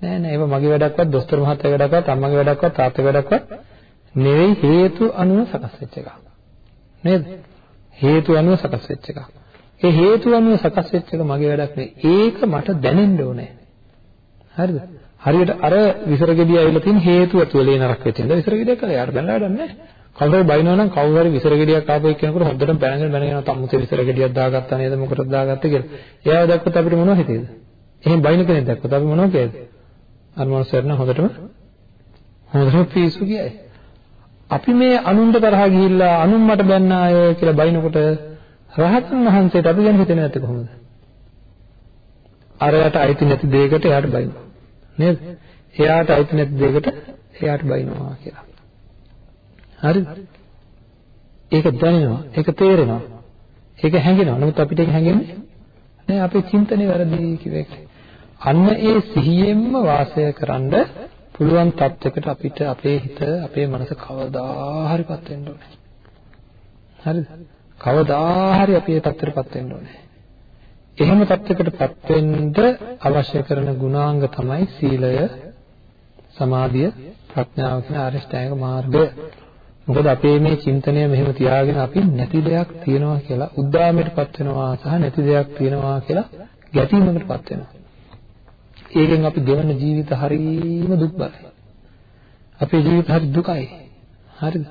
නෑ නෑ ඒව මගේ වැඩක්වත් දොස්තර මහත්තයා වැඩක්වත් අම්මගේ වැඩක්වත් තාත්තගේ වැඩක්වත් නෙවෙයි හේතු අනුව සකස් වෙච්ච එකක්. නේද? හේතු අනුව සකස් වෙච්ච එකක්. ඒ හේතු අනුව සකස් වෙච්ච එක මගේ වැඩක් නෙවෙයි. ඒක මට දැනෙන්න ඕනේ. හරිද? හරියට අර විසර ගෙඩිය ඇවිල්ලා තියෙන හේතුව තුලේ නරක වෙච්ච ඉඳ විසර ගෙඩියක් කළා. යාට බැලලා වැඩක් නැහැ. කවුරු බයිනවා නම් කවුරු හරි විසර ගෙඩියක් ආපු එක්කෙනෙකුට හොඳටම බැනගෙන බැනගෙන තමුසේ විසර ගෙඩියක් දාගත්තා නේද මොකටද දාගත්තේ කියලා. එයාව දැක්කොත් අපිට මොනව හිතේද? එහෙන් බයින කෙනෙක් දැක්කොත් අපි මොනව කියයිද? අර මනුස්සයර නම් හොඳටම හොඳටම පිස්සු කියයි. අපි මේ අනුන්ට තරහා ගිහිල්ලා අනුන් මට බැන්න අය කියලා බයිනකොට රහතන් වහන්සේට අපි ගැන හිතෙන්නේ නැත්තේ කොහොමද? අරයට අයිති නැති දෙයකට එයාට බයිනවා. නේද? එයාට අයිති නැති දෙයකට එයාට බයිනවා කියලා. හරිද? ඒක දැනෙනවා. ඒක තේරෙනවා. ඒක හැඟෙනවා. නමුත් අපිට ඒක හැඟෙන්නේ නෑ අපේ චින්තනේ වැරදි කිව්ව එක. අන්න ඒ සිහියෙන්ම වාසය කරන්න පුළුවන් තත්යකට අපිට අපේ හිත අපේ මනස කවදා හරිපත් වෙන්න ඕනේ. හරිද? කවදා හරි අපි ඒ තත්ත්වයටපත් වෙන්න ඕනේ. එහෙම තත්යකටපත් වෙන්න අවශ්‍ය කරන ගුණාංග තමයි සීලය, සමාධිය, ප්‍රඥාව කියන ආරියෂ්ඨායක මාර්ගය. මොකද අපේ මේ චින්තනය මෙහෙම තියාගෙන අපි නැති දෙයක් තියනවා කියලා උද්දාමයටපත් වෙනවා සහ නැති දෙයක් තියනවා කියලා ගැටීමකටපත් වෙනවා. ඒකෙන් අපි ගෙවන ජීවිත හරිම දුක්බරයි. අපේ ජීවිත හරි දුකයි. හරිද?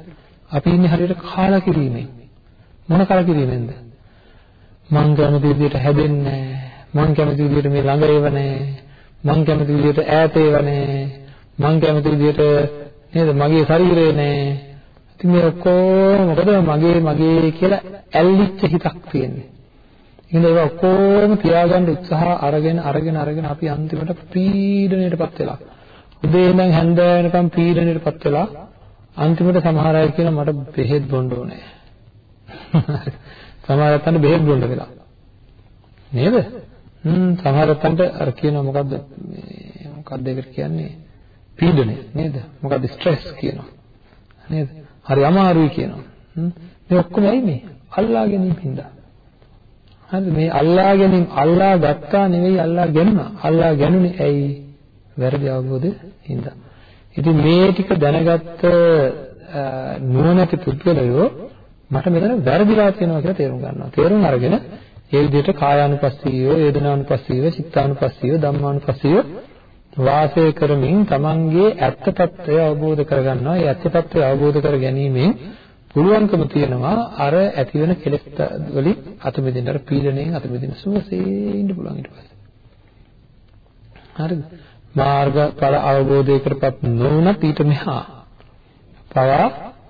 අපි ඉන්නේ හරියට කාලා කිරීමෙන්. මොන කාලා කිරීමෙන්ද? මං කැමති විදිහට හැදෙන්නේ මං කැමති විදිහට මේ ළඟ ඒව නැහැ. මං කැමති විදිහට ඈත ඒව නැහැ. මං කැමති විදිහට නේද මගේ ශරීරය නැහැ. ඉතින් මේ ඔක්කොම මොකද මගේ මගේ කියලා ඇල්ලිච්ච හිතක් තියෙන්නේ. ඉතින් ඒවා ඔක්කොම තියාගන්න උත්සාහ අරගෙන අරගෙන අරගෙන අපි අන්තිමට පීඩණයටපත් වෙලා. උදේ ඉඳන් හැන්ද වෙනකම් පීඩණයටපත් වෙලා අන්තිමට සමහර අය කියන මට බෙහෙත් බොන්න ඕනේ. සමහර අතට බෙහෙත් බොන්න වෙලා. නේද? හ්ම් සමහර අතට අර කියනවා මොකද්ද මේ මොකක්ද ඒකට කියන්නේ? පීඩනය නේද? මොකද්ද ස්ට්‍රෙස් කියනවා. නේද? හරි අමාරුයි කියනවා. හ්ම් මේ ඔක්කොම ඇයි මේ? අල්ලා ගැනීම හින්දා. හරිද මේ අල්ලා ගැනීම අල්ලා ගත්තා නෙවෙයි අල්ලා ගැනුණා අල්ලා ගැනුනේ ඇයි වැරදි අවබෝධය හින්දා ඉතින් මේ ටික දැනගත්ත නුවණැති පුද්ගලයෝ මට මෙතන වැරදිලා තියෙනවා කියලා තේරුම් ගන්නවා තේරුම් අරගෙන ඒ විදිහට කායානුපස්සීව වේදනානුපස්සීව චිත්තානුපස්සීව ධම්මානුපස්සීව වාසය කරමින් තමන්ගේ ඇත්ත తত্ত্বය අවබෝධ කරගන්නවා. ඒ ඇත්ත తত্ত্বය අවබෝධ කර ගැනීමෙන් පුළුවන්කම තියෙනවා අර ඇති වෙන කෙලෙස් වලින් අත මෙදින්න අර පීඩණයෙන් අත මෙදින්න සුවසේ ඉන්න පුළුවන් ඊට පස්සේ. හරිද? මාර්ගඵල අවබෝධයකටපත් නොවුනත් ඊට මෙහා පවා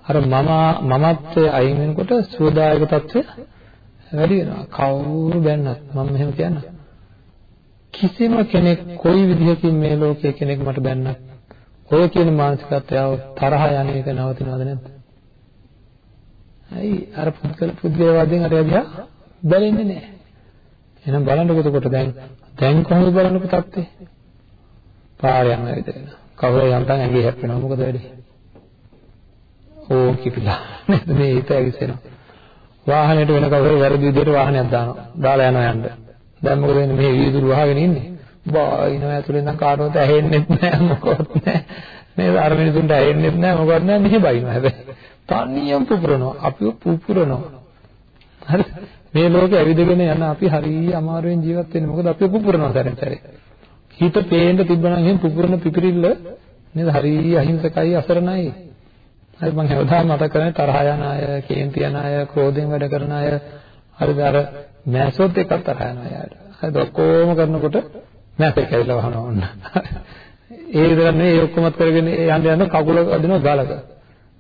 අර මම මමත්වය අයින් වෙනකොට සුවදායක తত্ত্বය වැඩි වෙනවා. කවුරු බැන්නත් මම මෙහෙම කියන්නම්. කිසිම කෙනෙක් කොයි විදිහකින් මේ ලෝකයේ කෙනෙක් මට බැන්නත් ඔය කියන මානසිකත්වය තරහ යන එක නවතිනවද නැද්ද? ඇයි අර පුද්ගල පුද්ගලවාදයෙන් අර දිහා බැලෙන්නේ නැහැ. එහෙනම් බලන්නකො එතකොට දැන් දැන් කොහොමද බලන්නකො තත්ත්වය? පාරේ යනවා විතරන. කවුරු යන්තම් ඇඟේ හැප්පෙනවා මොකද වෙන්නේ? ඕ කිපිලා නේද මේ හිත ඇවිස්සෙනවා. වාහනේට වෙන කවුරු වැරදි විදිහට වාහනයක් දානවා. දාලා යනවා යන්න. දැන් මොකද වෙන්නේ මේ වීදුරු වහගෙන ඉන්නේ? බායිනවා ඇතුලෙන් නම් කාටවත් ඇහෙන්නෙත් නැහැ මොකවත් නැහැ. නේද අර මිනිසුන්ට ඇහෙන්නෙත් නැහැ මොකවත් නැහැ මෙහෙ බයිනවා හැබැයි. තනියම පුපුරනවා. අපිව පුපුරනවා. හරි. මේ ලෝකෙ ඇවිදගෙන යන අපි හරිය අමාරුවෙන් ජීවත් වෙන්නේ. මොකද අපි පුපුරනවා සැරෙන් සැරේ. හිත පේන්න තිබ්බනම් එහෙම පුපුරන පිපිරිල්ල නේද හරිය අහිංසකයි අසරණයි. හරි මම හැවදාම මතක කරන්නේ තරහ යන අය, කේන්ති යන අය, ක්‍රෝධයෙන් වැඩ කරන අය, හරිද අර මෑසොත් එකක් තරහ යන අයට. හරිද ඔක්කොම කරනකොට මෑසෙක් ඇවිල්ලා වහනවා ඔන්න. ඒ විතරක් නෙවෙයි ඒ ඔක්කොමත් කරගෙන යන්න යන කකුල අදිනවා ගලක.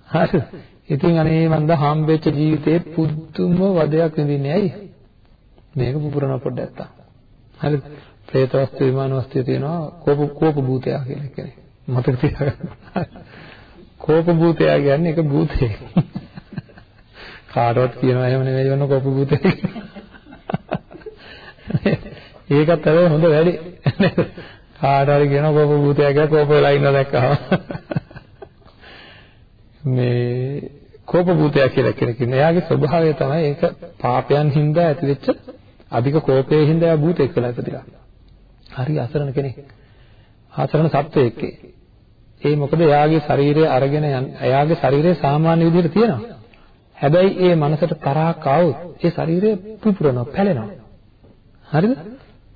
හරිද? ඉතින් අනේ මන්ද හම්බෙච්ච ජීවිතේ පුදුම වදයක් විඳින්නේ ඇයි? මේක පුපුරන පොඩ්ඩක් තා. හරිද? പ്രേත වස්තු විමාන වස්තු තියෙනවා කෝප කෝප භූතය කියලා කෙනෙක්. මතක තියාගන්න. කෝප භූතය කියන්නේ ඒක භූතේ. කාටවත් කියනවා එහෙම නෙවෙයි වන්න කෝප භූතේ. ඒකත් අර හොඳ වැඩි. කාට හරි කියනවා කෝප භූතය කියලා කෝප වෙලා ඉන්න දැක්කම. මේ කෝප භූතය කියලා කෙනෙක් ඉන්න. එයාගේ ස්වභාවය තමයි ඒක පාපයන් හින්දා ඇතිවෙච්ච අධික කෝපයේ හින්දා භූතෙක් වෙලා ඉපදිලා. හරි අසරණ කෙනෙක්. අසරණ සත්වයෙක්. ඒ මොකද එයාගේ ශරීරය අරගෙන එයාගේ ශරීරය සාමාන්‍ය විදිහට තියෙනවා. හැබැයි ඒ මනසට තරහක් ආවොත් ඒ ශරීරය පුපුරනවා, පැලෙනවා. හරිද?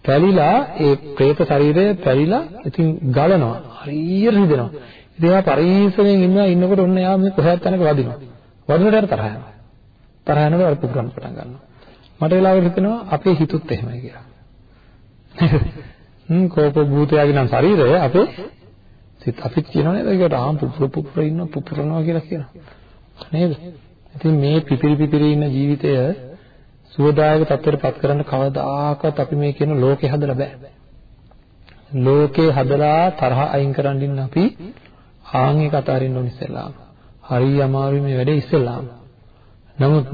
පැලිලා ඒ പ്രേත ශරීරය පැලිලා ඉතින් ගලනවා. හරියට රිදෙනවා. ඉතින් එයා පරිස්සමෙන් ඉන්නවා ඉන්නකොට ඔන්න එයා මේ කොහොමද තැනක වදිනවා. වදිනකොට තරහ යනවා. තරහ යනකොට අර පුපුරන්න පටන් ගන්නවා. මට වෙලාවකට හිතෙනවා අපේ හිතුත් එහෙමයි කියලා. හ්ම් කෝප භූතයාගේ නම් ශරීරය අපේ සිත අපිත් කියනවා නේද ඒකට ආම් පුපුර පුපුර ඉන්න පුපුරනවා කියලා කියනවා. නේද? ඉතින් මේ පිපිරි පිපිරි ඉන්න ජීවිතය සුවදායක තත්ත්වයට පත් කරන්න කවදාකවත් අපි මේ කියන ලෝකේ හදලා බෑ. ලෝකේ හදලා තරහ අයින් කරන් ඉන්න අපි ආන් ඒක අතාරින්න ඕන ඉස්සෙල්ලාම. හරි අමාරුයි මේ වැඩේ ඉස්සෙල්ලාම. නමුත්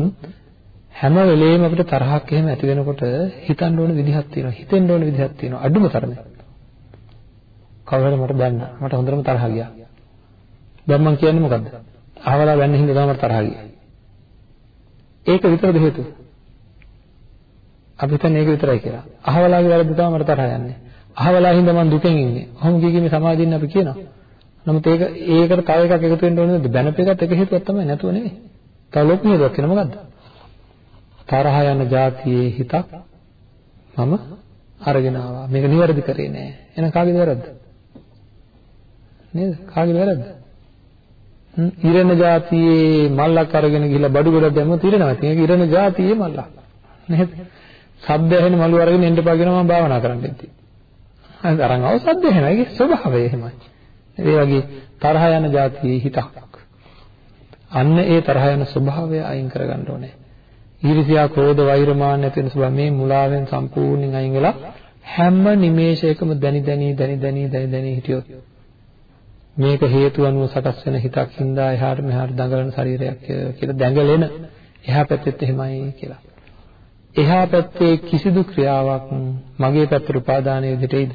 හැම වෙලේම අපිට තරහක් එහෙම ඇති වෙනකොට හිතන්න ඕන විදිහක් තියෙනවා. හිතෙන්න ඕන විදිහක් තියෙනවා. අඩුම තරමේ. කවුරුහරි මට දැන්න. මට හොඳටම තරහ ගියා. දැන් මම කියන්නේ මොකද්ද? අහවලා වැන්න හින්දා තමයි මට තරහ ගියේ. ඒක විතරද හේතුව? අපි හිතන්නේ ඒක විතරයි කියලා. අහවලාගේ වැරද්ද තමයි මට තරහ යන්නේ. අහවලා හින්දා මම දුකෙන් ඉන්නේ. ඔහොම කිය කී මේ සමාජයෙන් අපි කියනවා. නමුත් ඒක ඒකට තව එකක් එකතු වෙන්න ඕනේ නේද? බැනපේකත් එක හේතුවක් තමයි නැතුව නෙවෙයි. තව ලොකු හේතුවක් වෙන මොකද්ද? තරහ යන જાතියේ හිතක් මම අරගෙන ආවා. මේක නිවැරදි කරේ නෑ. එහෙනම් කාගේද වැරද්ද? නේද? කාගේද වැරද්ද? ඉරණ જાතියේ මල්ලක් අරගෙන ගිහිල්ලා බඩු ගොඩක් දැම්මොත් ඉරණවා. ඒක ඉරණ જાතියේ මල්ලක්. නේද? සද්ද ඇහෙන මලු අරගෙන එන්න පාගෙන මම භාවනා කරන්න ඉතින්. හරි අරන් ආව සද්ද ඇහෙනවා. ඒකේ ස්වභාවය එහෙමයි. ඒ වගේ තරහ යන જાතියේ හිතක්. අන්න ඒ තරහ යන ස්වභාවය අයින් කරගන්න ඕනේ. ඊර්ෂ්‍යා, ක්‍රෝධ, වෛර, මාන්න ඇති වෙන ස්වභාව මේ මුලාවෙන් සම්පූර්ණයෙන් අයින් වෙලා හැම නිමේෂයකම දැනි දැනි දැනි දැනි දැනි දැනි හිටියොත් මේක හේතු අනුව සකස් වෙන හිතක් හින්දා එහාට මෙහාට දඟලන ශරීරයක් කියලා දැඟලෙන එහා පැත්තෙත් එහෙමයි කියලා. එහා පැත්තේ කිසිදු ක්‍රියාවක් මගේ පැත්තට උපාදානය විදිහට එයිද?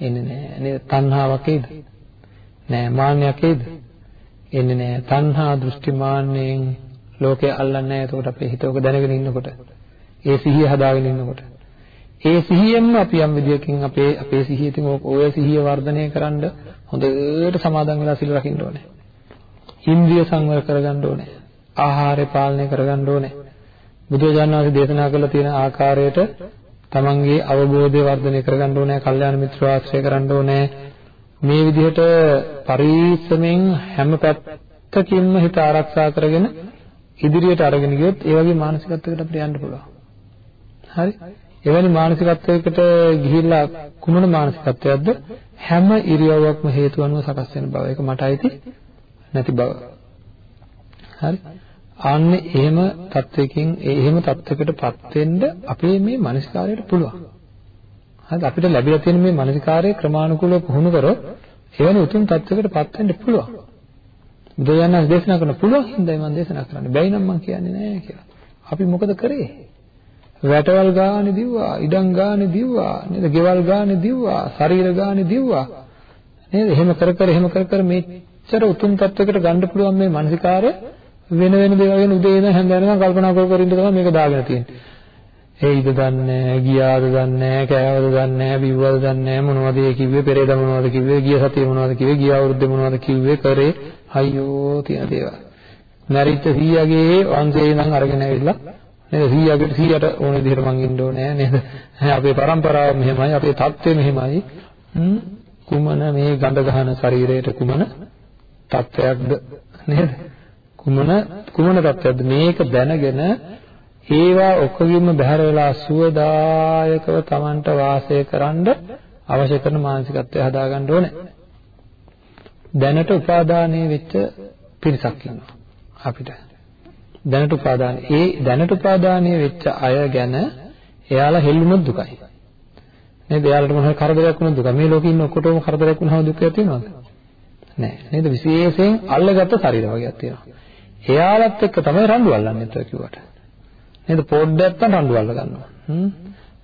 එන්නේ නැහැ. නේද? තණ්හාවක් එයිද? නෑ. මාන්නයක් එයිද? එන්නේ නෑ. තණ්හා දෘෂ්ටි මාන්නයෙන් ලෝකේ අල්ලන්නේ නැහැ. එතකොට අපේ හිත ඔක දැනගෙන ඉන්නකොට. ඒ සිහිය හදාගෙන ඉන්නකොට. ඒ සිහියෙන්ම අපි යම් විදියකින් අපේ අපේ සිහියෙන් ඔය සිහිය වර්ධනය කරන්න හොඳට සමාදන් වෙලා සිල් රකින්න ඕනේ. ඉන්ද්‍රිය සංවර කරගන්න ඕනේ. ආහාරය පාලනය කරගන්න ඕනේ. බුදුරජාණන් වහන්සේ දේශනා කළ තියෙන ආකාරයට තමන්ගේ අවබෝධය වර්ධනය කරගන්න ඕනේ, කල්යාණ මිත්‍ර ආශ්‍රය කරන්න ඕනේ. මේ විදිහට පරිස්සමෙන් හැම පැත්තකින්ම හිත ආරක්ෂා කරගෙන ඉදිරියට අරගෙන ගියොත් ඒ වගේ මානසිකත්වයකට අපිට යන්න පුළුවන්. හරි? එවැනි මානසිකත්වයකට ගිහිල්ලා කුමන මානසිකත්වයක්ද? හැම ඉරියව්වක්ම හේතු අනුව සකස් වෙන බව. ඒක මට අයිති නැති බව. හරි? ආන්නේ එහෙම තත්වයකින් එහෙම තත්වයකටපත් වෙන්න අපේ මේ මානසිකාරයට පුළුවන්. හරිද? අපිට ලැබිලා තියෙන මේ මානසිකාරයේ ක්‍රමානුකූලව පුහුණු කරොත් එවැනි උතුම් තත්වයකටපත් වෙන්න පුළුවන්. බුදුරජාණන් දේශනා කරන පුළුවන් හින්දායි මම දේශනා කරන්නේ. බැයි නම් මම කියන්නේ නෑ කියලා. අපි මොකද කරේ? වැටවල් ගානේ දිව්වා, ඉඩම් ගානේ දිව්වා, නේද? ගෙවල් ගානේ දිව්වා, ශරීර ගානේ දිව්වා. නේද? එහෙම කර කර එහෙම කර කර මෙච්චර උතුම් තත්වයකට ගන්න පුළුවන් මේ මානසිකාරය වෙන වෙන දේවල් ගැන උදේ ඉඳන් හැන්ද වෙනකම් කල්පනා කර කර ඉඳ තමයි මේක දාගෙන තියෙන්නේ. හේයිද දන්නේ ගියාද දන්නේ කෑවද දන්නේ බිව්වද දන්නේ මොනවද ඒ කිව්වේ පෙරේද මොනවද කිව්වේ ගිය සතියේ මොනවද කිව්වේ ගිය අවුරුද්දේ මොනවද කිව්වේ කරේ අයියෝ තියන දේවල්. මරිච්ච සීයාගේ වංශේ ඉඳන් අරගෙන ඇවිල්ලා නේද සීයාගේ සීයාට ඕන විදිහට මං ඉන්න ඕනේ නේද? අපේ પરම්පරාව මෙහෙමයි අපේ தත්ත්වය මෙහෙමයි. කුමන මේ ගඳ ගහන ශරීරයට කුමන තත්වයක්ද නේද? කුමන කුමන තත්ත්වයක්ද මේක දැනගෙන ඒවා ඔක්කොගින්ම බැහැර වෙලා සුවදායකව Tamanට වාසය කරන්න අවශ්‍ය කරන මානසිකත්වය හදාගන්න ඕනේ. දැනට උපාදානයේ වෙච්ච පිරිසක් ඉන්නවා අපිට. දැනට උපාදාන ඒ දැනට උපාදානයේ වෙච්ච අය ගැන එයාලා හෙල්ලුනොත් දුකයි. නේද? එයාලට මොන හරි කරදරයක් වුණොත් දුක. මේ ලෝකේ ඉන්න ඔක්කොටම කරදරයක් වුණාම දුකක් තියෙනවද? නෑ. නේද? විශේෂයෙන් අල්ලගත්ත ශරීර වර්ගයක් තියෙනවා. එයාලත් එක්ක තමයි රණ්ඩු අල්ලන්නේ නැතුව කිව්වට. නේද? පොඩ්ඩක් නැත්තම් රණ්ඩු අල්ල ගන්නවා. හ්ම්.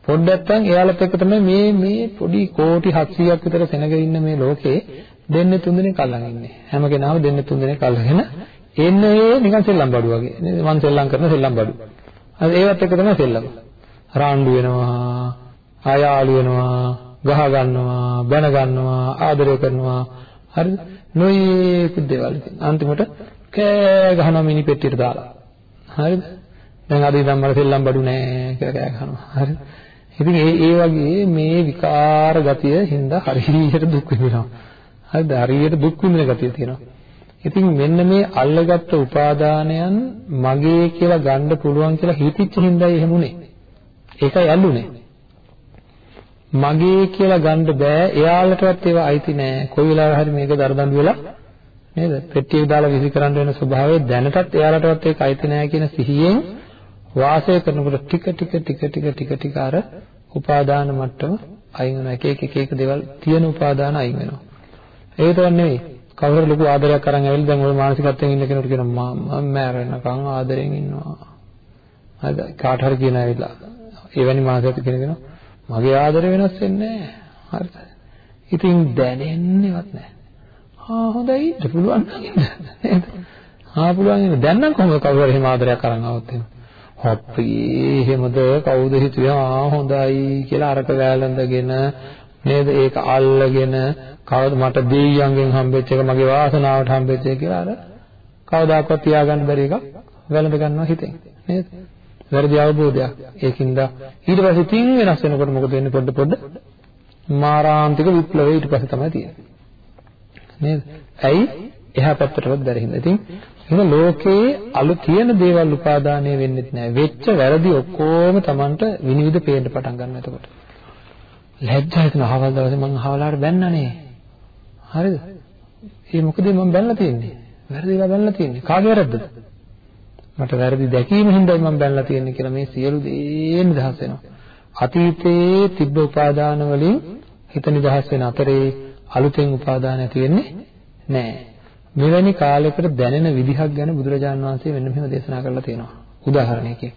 පොඩ්ඩක් නැත්තම් එයාලත් එක්ක තමයි මේ මේ පොඩි කෝටි 700ක් විතර සෙනග ඉන්න මේ ලෝකේ දෙන්නේ තුන් දෙනෙක් අල්ලන් ඉන්නේ. හැම කෙනාම දෙන්නේ තුන් දෙනෙක් අල්ලගෙන එන්නේ නිකන් සෙල්ලම් බඩු වගේ. නේද? මං සෙල්ලම් කරන සෙල්ලම් බඩු. හරි ඒවත් එක තමයි සෙල්ලම. රාණ්ඩු වෙනවා, ආයාලු වෙනවා, ගහ ගන්නවා, බැන ගන්නවා, ආදරය කරනවා. හරිද? නොයේකුත් දේවල්. අන්තිමට කෑ ගහනවා මිනි පෙට්ටියට දාලා. හරිද? දැන් අද ඉඳන් මට සෙල්ලම් බඩු නෑ කියලා කෑ ගහනවා. හරිද? ඉතින් ඒ ඒ වගේ මේ විකාර ගතිය හින්දා හරියට දුක් විඳිනවා. හරිද? හරියට දුක් විඳින ගතිය තියෙනවා. ඉතින් මෙන්න මේ අල්ලගත්තු උපාදානයන් මගේ කියලා ගන්න පුළුවන් කියලා හිතිච්ච හින්දායි එහෙම උනේ. ඒකයි ඇල්ලුනේ. මගේ කියලා ගන්න බෑ. එයාලටවත් ඒවා අයිති නෑ. කොයි වෙලාවෙ හරි මේක දරදඬු වෙලා නේද? පෙට්ටියක දාලා විසි කරන්න වෙන ස්වභාවය දැනටත් එයාලටවත් ඒක අයිති නෑ කියන සිහියෙන් වාසය කරනකොට ටික ටික ටික ටික ටික ටික අර උපාදාන මට්ටම අයින් වෙනවා. එක එක එක එක දේවල් තියෙන උපාදාන අයින් වෙනවා. ඒ විතරක් නෙවෙයි කවුරු ලොකු ආදරයක් අරන් ඇවිල්ලා දැන් ওই මානසිකත්වයෙන් ඉන්න කෙනෙකුට කියනවා මම මෑරෙනකන් ආදරෙන් ඉන්නවා. හරිද? කාට හරි කියන ඇවිල්ලා එවැනි මානසිකත්වයක කෙනෙක් මගේ ආදරය වෙනස් වෙන්නේ නැහැ. හරිද? ඉතින් දැනෙන්නේවත් නැහැ. ආ හොඳයි ඉන්න පුළුවන් නේද? ආ පුළුවන් ඉන්න. දැන් නම් කොහොමද කවුරු හරි එහෙම ආදරයක් අරන් ආවොත් එහෙම. හොප්පී එහෙමද කවුද හිතුවේ ආ හොඳයි කියලා අරක වැළඳගෙන නේද ඒක අල්ලගෙන කවද මට දෙවියන්ගෙන් හම්බෙච්ච එක මගේ වාසනාවට හම්බෙච්ච එක කියලා අර කවදාකවත් තියාගන්න බැරි එකක් වැළඳ ගන්නවා හිතෙන් නේද? වැරදි අවබෝධයක්. ඒකින්ද ඊට පස්සේ තින් වෙනස් වෙනකොට මොකද වෙන්නේ පොඩ පොඩ මාරාන්තික විප්ලවය ඊට පස්සේ තමයි තියෙන්නේ. නේද? ඇයි? එහා පැත්තටවත් බැරි හින්දා. ඉතින් එහෙනම් ලෝකයේ අලු තියෙන දේවල් උපාදානය වෙන්නේ නැහැ. වෙච්ච වැරදි ඔක්කොම Tamanට විනිවිද පේන්න පටන් ගන්නවා එතකොට. ලැජ්ජා හිතන අහවල් දවසේ මං අහවලාට බැන්නනේ. හරිද? ඒ මොකද මම බැලලා තියෙන්නේ? වැරදිලා බැලලා තියෙන්නේ. කාගේ වැරද්දද? මට වැරදි දැකීම හින්දායි මම බැලලා තියෙන්නේ කියලා මේ සියලු දේ නිදහස් වෙනවා. අතීතයේ තිබ්බ උපාදාන වලින් හිත නිදහස් වෙන අතරේ අලුතෙන් උපාදාන ඇති වෙන්නේ නැහැ. මෙවැනි කාලයකට දැනෙන විදිහක් ගැන බුදුරජාණන් වහන්සේ මෙන්න මෙහෙම දේශනා කරලා තියෙනවා. උදාහරණයකින්.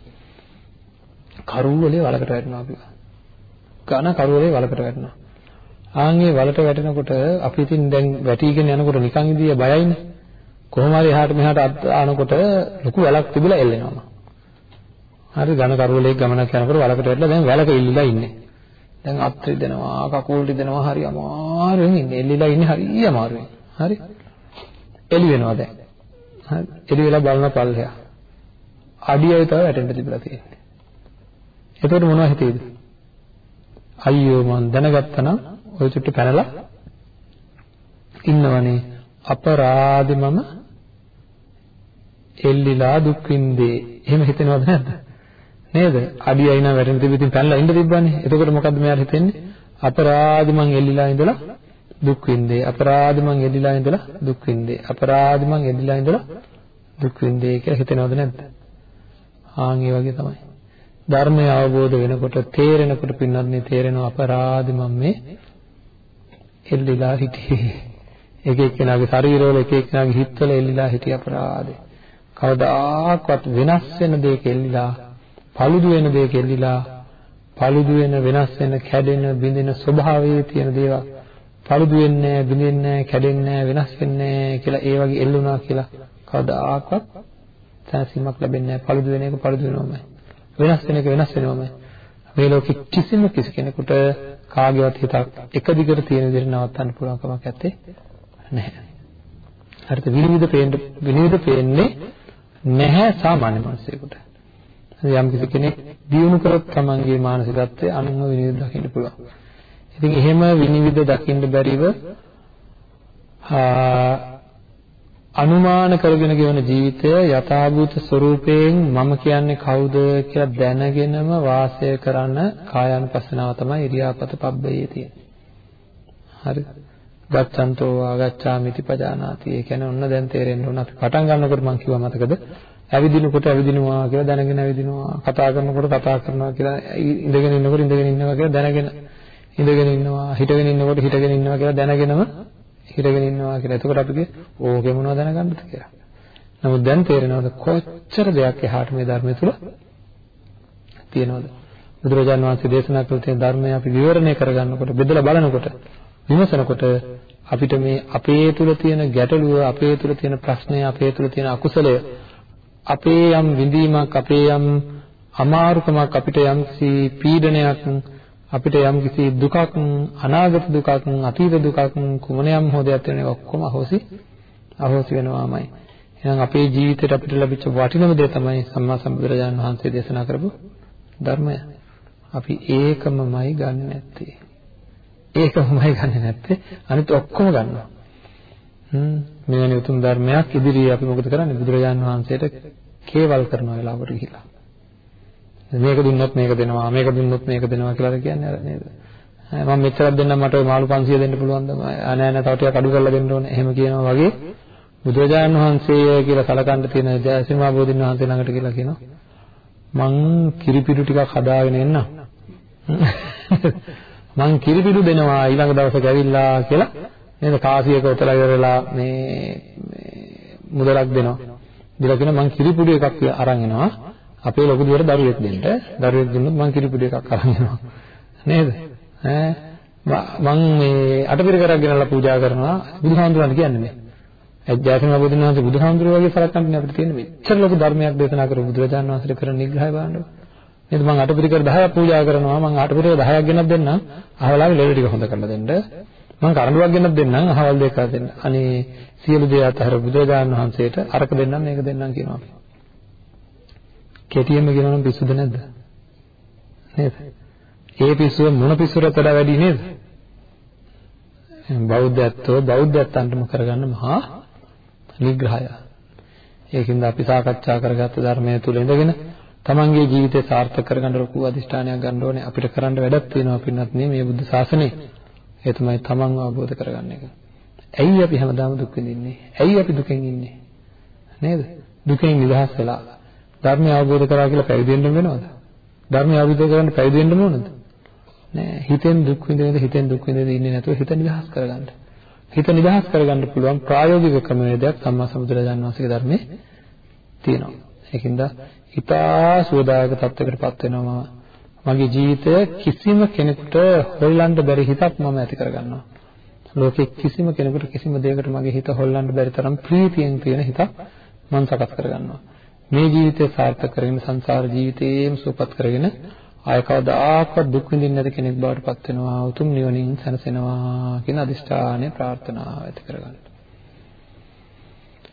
කරුවලේ වලකට වැටෙනවා අපි. ඝන කරුවලේ වලකට වැටෙනවා. ආන්ගේ වලට වැටෙනකොට අපි ඉතින් දැන් වැටිගෙන යනකොට නිකන් ඉදිය බයයිනේ. කොහොම හරි එහාට මෙහාට අනකොට ලොකු වැලක් තිබිලා එල්ලෙනවා. හරි ඝන කරුවලේ ගමනක් යනකොට වලකට වැටලා දැන් වැලක ඉල්ලලා ඉන්නේ. දැන් අත් රිදෙනවා, කකුල් රිදෙනවා, හරි අමාරුවෙන් ඉන්නේ. එල්ලීලා ඉන්නේ හරි අමාරුවෙන්. හරි. එළි වෙනවා දැන්. හරි. එළි වෙලා බලන පල්ලෙහා. අඩියයි තමයි වැටෙන්න තිබිලා තියෙන්නේ. එතකොට මොනවද හිතේද? අයියෝ මං දැනගත්තා නම් ওই චුට්ට පැනලා ඉන්නවනේ අපරාධි මම එල්ලිලා දුක් විඳේ. එහෙම හිතෙනවද නැද්ද? නේද? අඩියයි නම් වැටෙන තිබෙ ඉතින් පැනලා ඉන්න තිබ්බනේ. එතකොට මොකද්ද මෙයාට හිතෙන්නේ? අපරාධි මං එල්ලිලා ඉඳලා දුක් විඳේ. අපරාධි මං එල්ලිලා ඉඳලා දුක් විඳේ. අපරාධි මං එල්ලිලා ඉඳලා දුක් විඳේ කියලා හිතෙනවද නැද්ද? ආන් ඒ වගේ තමයි. ධර්මය අවබෝධ වෙනකොට තේරෙනකොට පින්නන්නේ තේරෙනවා අපරාධි මම මේ එල්ලිලා හිටියේ. එක එක්කෙනාගේ ශරීරවල එක එක්කෙනාගේ හිතවල එල්ලිලා හිටිය අපරාධේ. කවදාකවත් වෙනස් වෙන දෙයක එල්ලිලා, paludu වෙන දෙයක එල්ලිලා, paludu වෙන වෙනස් වෙන කැඩෙන බිඳෙන ස්වභාවයේ තියෙන දේවල් paludu වෙන්නේ නැහැ, බිඳෙන්නේ නැහැ, කැඩෙන්නේ නැහැ, වෙනස් වෙන්නේ නැහැ කියලා ඒ වගේ එල්ලුණා කියලා කවදාකවත් සැනසීමක් ලැබෙන්නේ නැහැ. paludu වෙන එක paludu වෙනවමයි. වෙනස් වෙන එක වෙනස් වෙනවමයි. මේ ලෝකෙ කිසිම කිසි කෙනෙකුට කාගේවත් හිතක් එක දිගට තියෙන විදිහට නවත්තන්න පුළුවන් කමක් නැත්තේ නැහැ. හරිද? විනිවිද පේන්න විනිවිද පේන්නේ නැහැ සාමාන්‍ය මිනිසෙකුට. යම් කිසි කෙනෙක් දියුණු කරොත් තමන්ගේ මානසිකත්වය අනුන්ව විනිවිද දකින්න පුළුවන්. ඉතින් එහෙම විනිවිද දකින්න බැරිව අනුමාන කරගෙන ගෙවන ජීවිතය යථාභූත ස්වરૂපයෙන් මම කියන්නේ කවුද කියලා දැනගෙනම වාසය කරන කායानुපස්සනාව තමයි ඉරියාපත පබ්බයේ තියෙන්නේ. හරිද? ගච්ඡන්තෝ ආගච්ඡාමිති පජානාති. ඒ කියන්නේ ඔන්න දැන් තේරෙන්න ඕන අපි පටන් ගන්නකොට මම කිව්වා මතකද? ඇවිදිනකොට ඇවිදිනවා කියලා දැනගෙන ඇවිදිනවා. කතා කරනකොට කතා කරනවා කියලා ඉඳගෙන ඉන්නකොට ඉඳගෙන ඉන්නවා කියලා දැනගෙන ඉඳගෙන ඉන්නවා. හිටගෙන ඉන්නකොට හිටගෙන ඉන්නවා කියලා දැනගෙනම හිටගෙන ඉන්නවා කියලා. එතකොට අපි කිය ඕකේ මොනවද දැනගන්නද කියලා. නමුත් දැන් තේරෙනවද කොච්චර දෙයක් එහාට මේ ධර්මය තුල තියෙනවද? බුදුරජාණන් වහන්සේ දේශනා කළ තියෙන ධර්මය අපි විවරණය කරගන්නකොට බෙදලා බලනකොට විමසනකොට අපිට මේ අපේ තුල තියෙන ගැටලුව, අපේ තුල තියෙන ප්‍රශ්නය, අපේ තුල තියෙන අකුසලය, අපේ යම් විඳීමක්, අපේ යම් අමාරුකමක්, අපිට යම් කිසි පීඩනයක්, අපිට යම් කිසි දුකක්, අනාගත දුකක්, අතීත දුකක්, කුමන යම් හෝ දෙයක් වෙන ඔක්කොම අහෝසි අහෝසි වෙනවාමයි. එහෙනම් අපේ ජීවිතේට අපිට ලැබිච්ච වටිනම දේ තමයි සම්මා සම්බුදුරජාණන් වහන්සේ දේශනා කරපු ධර්මය. අපි ඒකමමයි ගන්න නැත්තේ. ඒකමයි ගන්නෙ නැත්තේ අනිත් ඔක්කොම ගන්නවා. හ්ම් මෙවැනි උතුම් ධර්මයක් ඉදිරියේ අපි මොකද කරන්නේ බුදුරජාන් වහන්සේට කේවල් කරන වෙලාවට ගිහිලා. මේක දුන්නොත් මේක දෙනවා මේක දුන්නොත් මේක දෙනවා කියලා කියන්නේ අර නේද? මම මෙච්චරක් දෙන්නම් මට මාළු 500 දෙන්න පුළුවන්ද? ආ නෑ නෑ තව ටිකක් අඩු කරලා දෙන්න ඕනේ. එහෙම කියනවා වගේ බුදුරජාණන් වහන්සේ කියලා සලකන්න තියෙන ජයසිංහ බෝධින් වහන්සේ ළඟට කියලා කියනවා. මං කිරිපිඩු ටිකක් හදාගෙන එන්නම්. මං කිරිපිඩු දෙනවා ඊළඟ දවසට ඇවිල්ලා කියලා නේද කාසියක උතලා ඉවරලා මේ මුදලක් දෙනවා. දීලා කියන මං කිරිපිඩු එකක් අරන් එනවා. අපේ ලොකු දුවට දරුවෙක් දෙන්න. දරුවෙක් දුන්නොත් මං කිරිපිඩු එකක් අරන් එනවා. නේද? ඈ මං මේ අටපිරිකරක් ගෙනල්ලා පූජා කරනවා බුදුහාමුදුරන්ට කියන්නේ මේ. අධ්‍යාත්මික බුදුන් වහන්සේ බුදුහාමුදුරුවෝ වගේ සලකන්නේ අපිට තියෙන මෙච්චර ලොකු ධර්මයක් දේශනා කරපු බුදුරජාණන් වහන්සේ කරන නිග්‍රහය බලන්න. නේද මම අටපිරිකර 10ක් පූජා කරනවා මම අටපිරිකර 10ක් ගෙනත් දෙන්නම් අහවලාගේ ලෙඩ ටික හොඳ කරලා දෙන්න මම කරඬුවක් ගෙනත් දෙන්නම් අහවල් දෙක දෙන්න. අනේ සියලු දේ අතර බුදුරජාණන් වහන්සේට අරක දෙන්නම් මේක දෙන්නම් කියනවා අපි. කෙටියෙන්ම කියනවා නම් පිස්සුද නැද්ද? නේද? ඒ පිස්සුව මොන පිස්සුරට වඩා වැඩි නේද? බෞද්ධත්වෝ බෞද්ධත්වන්ටම කරගන්න මහා නිග්‍රහය ඒකින්ද අපි සාකච්ඡා කරගත්ත ධර්මයේ තුල ඉඳගෙන තමන්ගේ ජීවිතය සාර්ථක කරගන්න ලොකු අදිෂ්ඨානයක් ගන්න ඕනේ. අපිට කරන්න වැඩක් තියෙනවා පින්නත් මේ බුද්ධ ශාසනේ. ඒ තමයි තමන්ව අවබෝධ කරගන්න එක. ඇයි අපි හැමදාම දුක් විඳින්නේ? ඇයි අපි දුකෙන් ඉන්නේ? නේද? දුකෙන් නිදහස් වෙලා ධර්මය අවබෝධ කරා කියලා පැවිදි වෙන්න වෙනවද? ධර්මය අවබෝධ කරගන්න පැවිදි වෙන්න ඕනද? නෑ. හිතෙන් දුක් විඳිනද හිතෙන් දුක් විඳිනද ඉන්නේ නැතුව හිත නිදහස් කරගන්න. හිත නිදහස් කරගන්න පුළුවන් ප්‍රායෝගික ක්‍රමවේදයක් සම්මා සම්බුදුරජාණන් වහන්සේගේ ධර්මයේ තියෙනවා. ඒකින්ද ඉතා සුවදායක තත්යකටපත් වෙනවා මගේ ජීවිතය කිසිම කෙනෙකුට හොල්ලන්න බැරි හිතක් මම ඇති කරගන්නවා ලෝකෙ කිසිම කෙනෙකුට කිසිම දෙයකට මගේ හිත හොල්ලන්න බැරි තරම් ප්‍රීතියෙන් තියෙන හිතක් මම සකස් කරගන්නවා මේ ජීවිතය සාර්ථක කරගෙන සංසාර ජීවිතේම සුවපත් කරගෙන ආය කවදාකවත් දුක් විඳින්නේ නැති කෙනෙක් බවට පත් වෙනවා උතුම් නිවනින් සැනසෙනවා කියන අදිෂ්ඨානය ප්‍රාර්ථනාව ඇති කරගන්න.